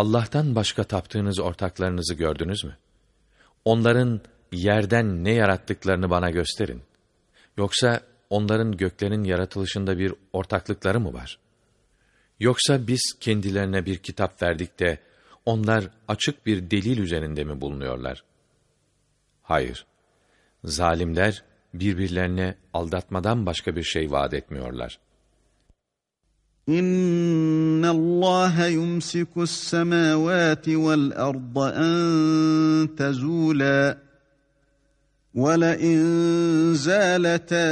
Allah'tan başka taptığınız ortaklarınızı gördünüz mü? Onların yerden ne yarattıklarını bana gösterin. Yoksa onların göklerin yaratılışında bir ortaklıkları mı var? Yoksa biz kendilerine bir kitap verdik de, onlar açık bir delil üzerinde mi bulunuyorlar? Hayır. Zalimler birbirlerine aldatmadan başka bir şey vaat etmiyorlar. ان الله يمسك السماوات والارض ان تزولا ولئن زالتا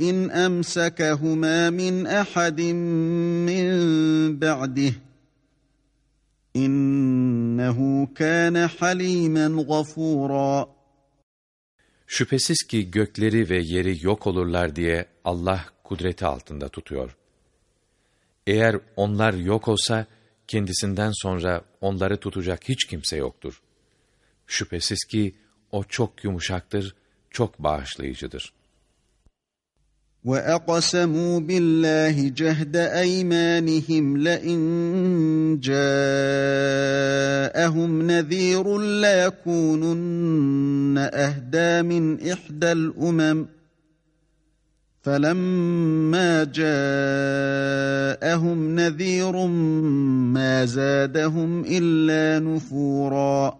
ان امسكهما من احد من بعده انه كان حليما غفورا Şüphesiz ki gökleri ve yeri yok olurlar diye Allah kudreti altında tutuyor. Eğer onlar yok olsa, kendisinden sonra onları tutacak hiç kimse yoktur. Şüphesiz ki o çok yumuşaktır, çok bağışlayıcıdır.'' وَأَقْسَمُوا بِاللّٰهِ جَهْدَ اَيْمَانِهِمْ لَاِنْ جَاءَهُمْ نَذ۪يرٌ لَيَكُونُنَّ اَهْدَى مِنْ اِحْدَى الْأُمَمِ فَلَمَّا جَاءَهُمْ نَذ۪يرٌ مَا زَادَهُمْ اِلَّا نُفُورًا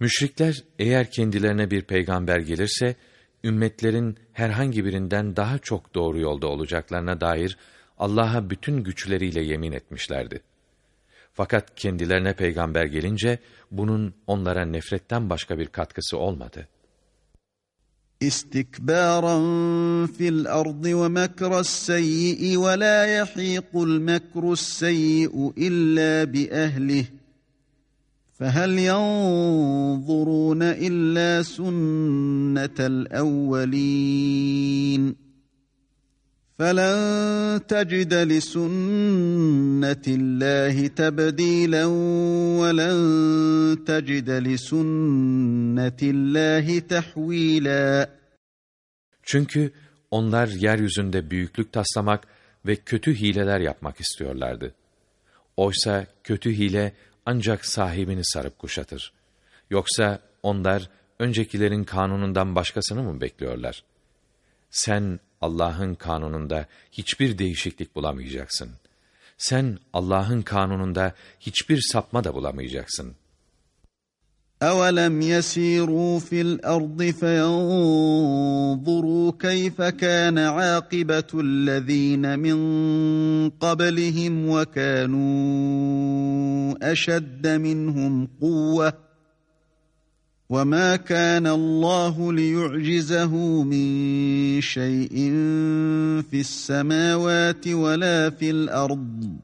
Müşrikler eğer kendilerine bir peygamber gelirse, ümmetlerin herhangi birinden daha çok doğru yolda olacaklarına dair Allah'a bütün güçleriyle yemin etmişlerdi. Fakat kendilerine peygamber gelince bunun onlara nefretten başka bir katkısı olmadı. استكبارا في الأرض ومكر السيء ولا يحيق المكر السيء إلا بأهله فهل ينظرون إلا سنة الأولين؟ فلن تجد لسنه الله تبديلا ولن تجد لسنه الله تحويلا Çünkü onlar yeryüzünde büyüklük taslamak ve kötü hileler yapmak istiyorlardı. Oysa kötü hile ancak sahibini sarıp kuşatır. Yoksa onlar öncekilerin kanunundan başkasını mı bekliyorlar? Sen Allah'ın kanununda hiçbir değişiklik bulamayacaksın. Sen Allah'ın kanununda hiçbir sapma da bulamayacaksın.'' أولم يسيروا في الأرض فينظروا كيف كان عاقبة الذين من قبلهم وكانوا أشد منهم قوةً وما كان الله ليعجزه من شيء في السماوات ولا في الارض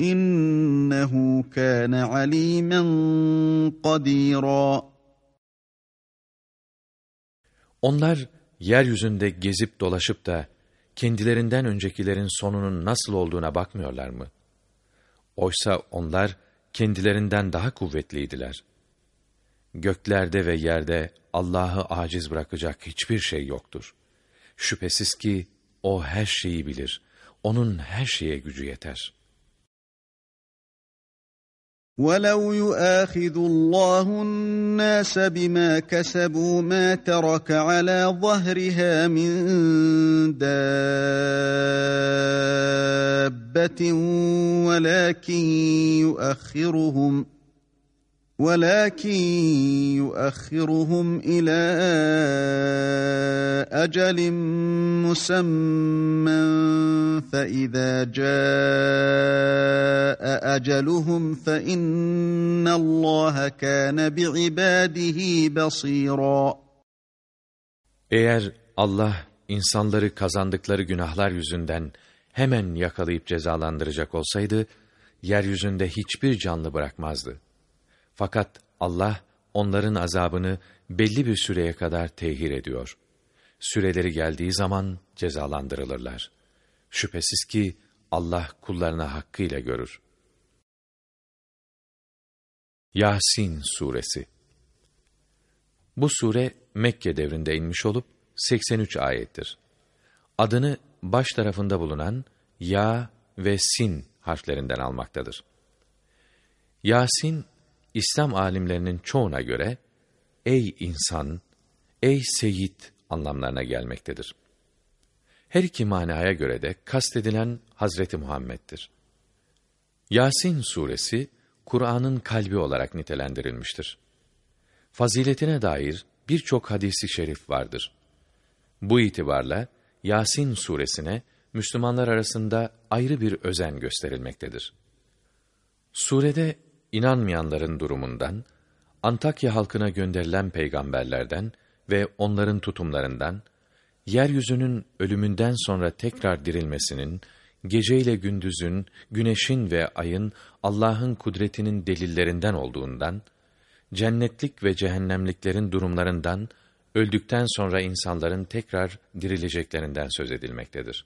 انه كان عليما قديرا Onlar yeryüzünde gezip dolaşıp da kendilerinden öncekilerin sonunun nasıl olduğuna bakmıyorlar mı? Oysa onlar kendilerinden daha kuvvetliydiler. Göklerde ve yerde Allah'ı aciz bırakacak hiçbir şey yoktur. Şüphesiz ki O her şeyi bilir. Onun her şeye gücü yeter.'' ولو يؤاخذ الله الناس بما كسبوا ما ترك على ظهرها من دابة ولكن يؤخرهم ولكن يؤخرهم إلى أجل مسمى فإذا جاء أجلهم فإن الله كان بعباده بصيرا Eğer Allah insanları kazandıkları günahlar yüzünden hemen yakalayıp cezalandıracak olsaydı, yeryüzünde hiçbir canlı bırakmazdı. Fakat Allah onların azabını belli bir süreye kadar tehir ediyor. Süreleri geldiği zaman cezalandırılırlar. Şüphesiz ki Allah kullarına hakkıyla görür. Yasin Suresi Bu sure Mekke devrinde inmiş olup 83 ayettir. Adını baş tarafında bulunan Ya ve Sin harflerinden almaktadır. Yasin İslam alimlerinin çoğuna göre ey insan, ey seyit anlamlarına gelmektedir. Her iki manaya göre de kastedilen Hazreti Muhammed'dir. Yasin suresi Kur'an'ın kalbi olarak nitelendirilmiştir. Faziletine dair birçok hadisi şerif vardır. Bu itibarla Yasin suresine Müslümanlar arasında ayrı bir özen gösterilmektedir. Surede inanmayanların durumundan, Antakya halkına gönderilen peygamberlerden ve onların tutumlarından, yeryüzünün ölümünden sonra tekrar dirilmesinin, geceyle gündüzün, güneşin ve ayın Allah'ın kudretinin delillerinden olduğundan, cennetlik ve cehennemliklerin durumlarından, öldükten sonra insanların tekrar dirileceklerinden söz edilmektedir.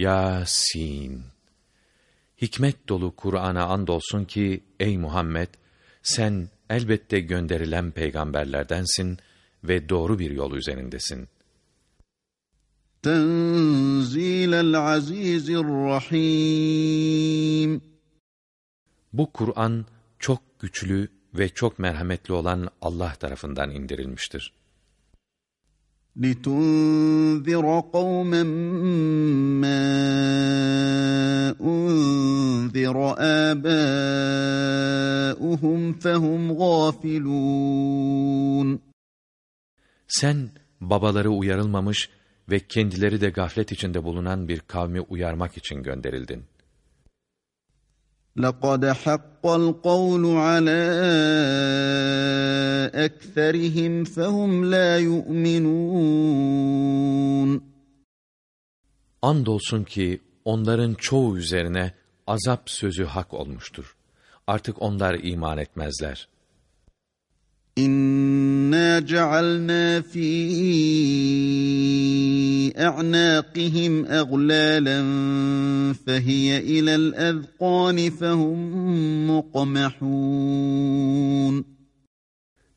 Yasin. Hikmet dolu Kur'an'a andolsun ki ey Muhammed sen elbette gönderilen peygamberlerdensin ve doğru bir yol üzerindesin. Tenzilel azizir rahim. Bu Kur'an çok güçlü ve çok merhametli olan Allah tarafından indirilmiştir. لِتُنذِرَ قَوْمًا مَّا أُنذِرَ آبَاؤُهُمْ فَهُمْ غَافِلُونَ Sen babaları uyarılmamış ve kendileri de gaflet içinde bulunan bir kavmi uyarmak için gönderildin. لَقَدْ حَقَّ الْقَوْلُ عَلَى أَكْثَرِهِمْ فَهُمْ لَا يُؤْمِنُونَ Andolsun ki onların çoğu üzerine azap sözü hak olmuştur. Artık onlar iman etmezler. İnna cealna fi a'naqihim aglalan fehiye ilel ezqani fehum muqmahun.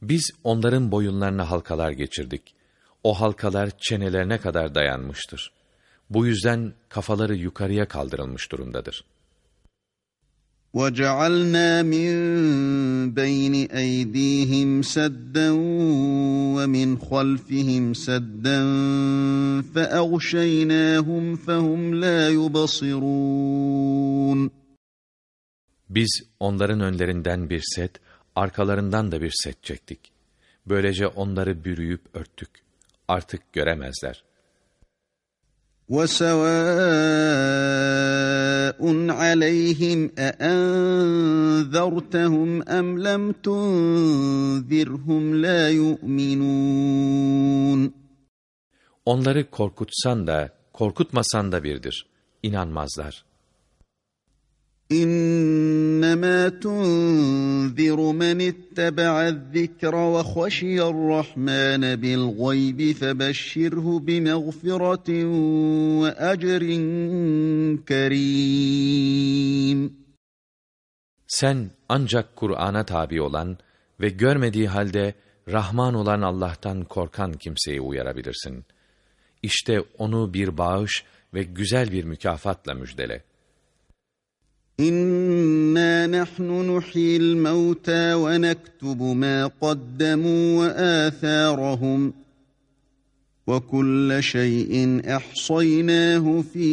Biz onların boyunlarına halkalar geçirdik. O halkalar çenelerine kadar dayanmıştır. Bu yüzden kafaları yukarıya kaldırılmış durumdadır. وَجَعَلْنَا مِنْ بَيْنِ أَيْدِيهِمْ سَدًّا وَمِنْ خَلْفِهِمْ سَدًّا فَأَغْشَيْنَاهُمْ فَهُمْ لَا يُبَصِرُونَ Biz onların önlerinden bir set, arkalarından da bir set çektik. Böylece onları bürüyüp örttük. Artık göremezler. وَسَوَاءٌ عَلَيْهِمْ أَأَنذَرْتَهُمْ أَمْ لَمْ تُنذِرْهُمْ لَا يُؤْمِنُونَ Onları korkutsan da, korkutmasan da birdir. İnanmazlar. İnnemâ tunziru men ittebe'a zikra ve haşiyar rahmane bil gaybi febeşşirhu bi mağfiratin ve ecrin kerim. Sen ancak Kur'an'a tabi olan ve görmediği halde Rahman olan Allah'tan korkan kimseyi uyarabilirsin. İşte onu bir bağış ve güzel bir mükafatla müjdele.'' İnna nahnu nuhyil mevta ve nektubu ma qaddamu ve atharahum ve kulle şeyin ihsaynahu fi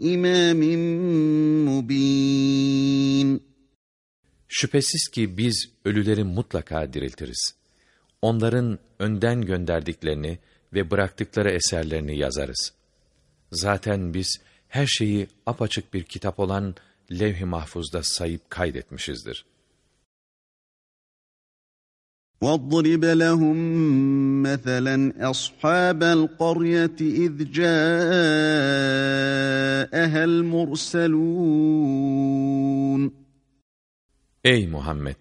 imamin mubin. Şüphesiz ki biz ölüleri mutlaka diriltiriz. Onların önden gönderdiklerini ve bıraktıkları eserlerini yazarız. Zaten biz her şeyi apaçık bir kitap olan levh-i mahfuzda sayıp kaydetmişizdir. وَاضْرِبْ لَهُمْ مَثَلًا أَصْحَابَ الْقَرْيَةِ إِذْ جَاءَهَا الْمُرْسَلُونَ Ey Muhammed!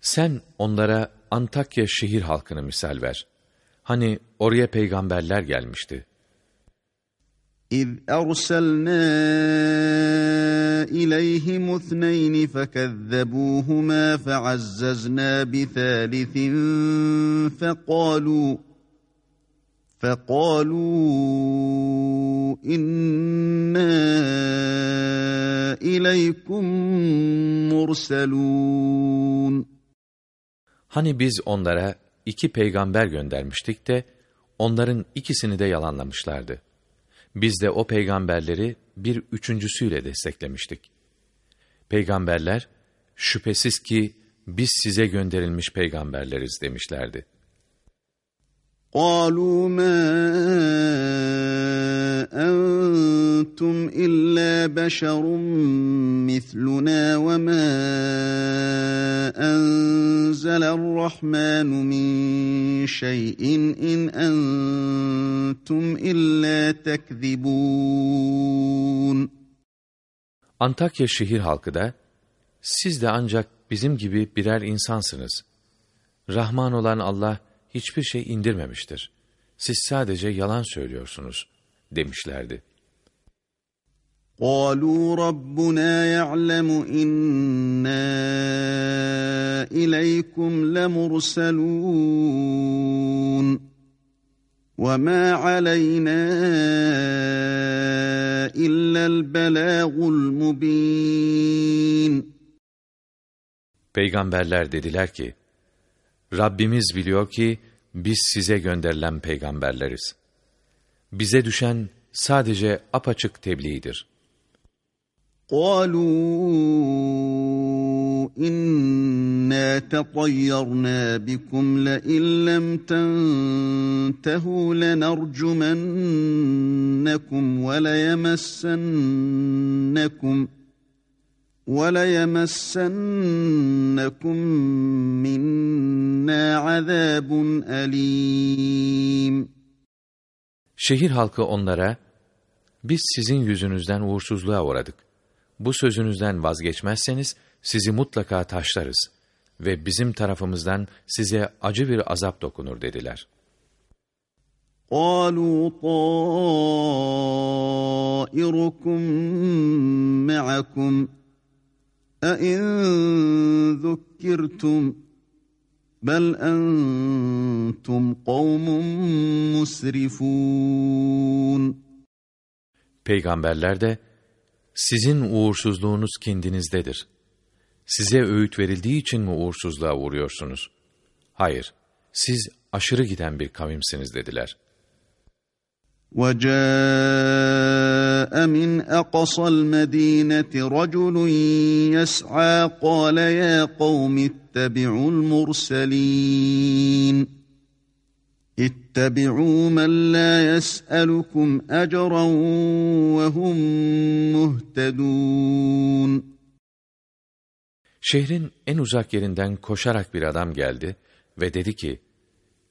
Sen onlara Antakya şehir halkını misal ver. Hani oraya peygamberler gelmişti. إذ أرسلنا إليهم اثنين فكذبوهما فعززنا بثالث فقالوا فقالوا إنا إليكم مرسلون Hani biz onlara iki peygamber göndermiştik de onların ikisini de yalanlamışlardı. Biz de o peygamberleri bir üçüncüsüyle desteklemiştik. Peygamberler, şüphesiz ki biz size gönderilmiş peygamberleriz demişlerdi. قالوا ما أنتم إلا بشر مثلنا وما أنزل الرحمن من شيء إن أنتم إلا تكذبون Antakya şehir halkı da, siz de ancak bizim gibi birer insansınız. Rahman olan Allah, hiçbir şey indirmemiştir. Siz sadece yalan söylüyorsunuz, demişlerdi. قالوا ربنا يعلم إنا إليكم لمرسلون وما علينا إلا البلاغ المبين Peygamberler dediler ki, Rabbimiz biliyor ki biz size gönderilen peygamberleriz. Bize düşen sadece apaçık tebliğdir. قالوا إنا تطيرنا بكم لئن لم تنتهوا لنرجمنكم وليمسنكم وَلَيَمَسَّنَّكُمْ مِنَّا عَذَابٌ أَلِيمٌ Şehir halkı onlara, biz sizin yüzünüzden uğursuzluğa uğradık. Bu sözünüzden vazgeçmezseniz sizi mutlaka taşlarız. ve bizim tarafımızdan size acı bir azap dokunur dediler. قالوا طائركم معكم أئن ذكرتم بل أنتم قوم مسرفون Peygamberler de sizin uğursuzluğunuz kendinizdedir. Size öğüt verildiği için mi uğursuzluğa uğruyorsunuz? Hayır, siz aşırı giden bir kavimsiniz dediler. وَجَاءَ مِنْ أَقْصَى الْمَدِينَةِ رَجُلٌ يَسْعَى قَالَ يَا قَوْمِ اتَّبِعُوا الْمُرْسَلِينَ اتَّبِعُوا مَنْ لَا يَسْأَلُكُمْ أَجْرًا وَهُمْ مُهْتَدُونَ Şehrin en uzak yerinden koşarak bir adam geldi ve dedi ki,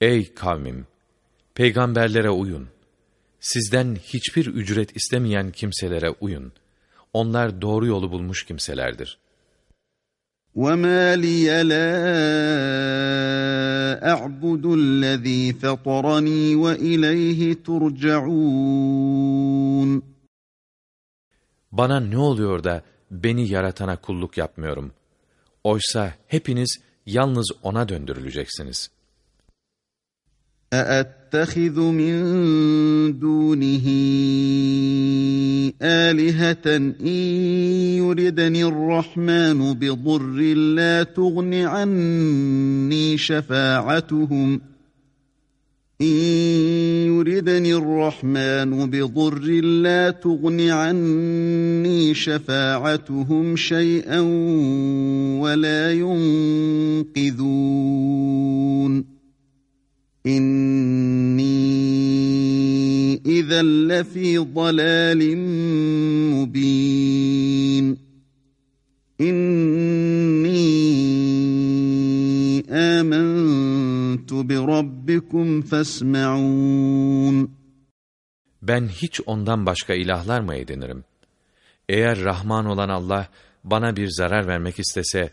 Ey kavmim! Peygamberlere uyun. Sizden hiçbir ücret istemeyen kimselere uyun. Onlar doğru yolu bulmuş kimselerdir. وَمَا لِيَ لَا أَعْبُدُ الَّذ۪ي فَطَرَن۪ي وَإِلَيْهِ تُرْجَعُونَ Bana ne oluyor da beni yaratana kulluk yapmıyorum? Oysa hepiniz yalnız O'na döndürüleceksiniz. أَأَتَّخِذُ مِنْ دُونِهِ آلِهَةً إِنْ يُرِدْنِ الرَّحْمَنُ بِضُرٍّ لَا تُغْنِ عَنِّي شَفَاعَتُهُمْ. إِنْ يُرِدْنِ الرَّحْمَنُ بِضُرٍّ لَا تُغْنِ عَنِّي شَفَاعَتُهُمْ شَيْئًا وَلَا يُنْقِذُونَ. İnni izen lefî dalâlin mubîn. İnni âmentu bi rabbikum fesme'ûn. Ben hiç ondan başka ilahlar mı edinirim? Eğer Rahman olan Allah bana bir zarar vermek istese,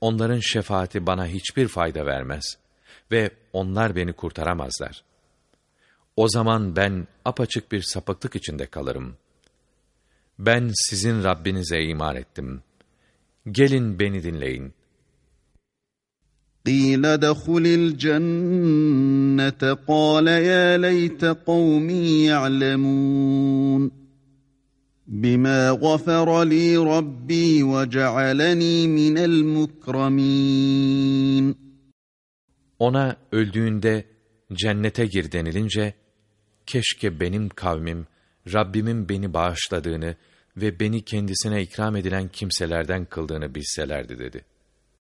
onların şefaati bana hiçbir fayda vermez.'' ve onlar beni kurtaramazlar. O zaman ben apaçık bir sapıklık içinde kalırım. Ben sizin Rabbinize iman ettim. Gelin beni dinleyin. قِيلَ دَخُلِ الْجَنَّةَ قَالَ يَا لَيْتَ قَوْمِي يَعْلَمُونَ بِمَا غَفَرَ لِي رَبِّي وَجَعَلَنِي مِنَ الْمُكْرَمِينَ ona öldüğünde cennete gir denilince, keşke benim kavmim, Rabbimin beni bağışladığını ve beni kendisine ikram edilen kimselerden kıldığını bilselerdi dedi.''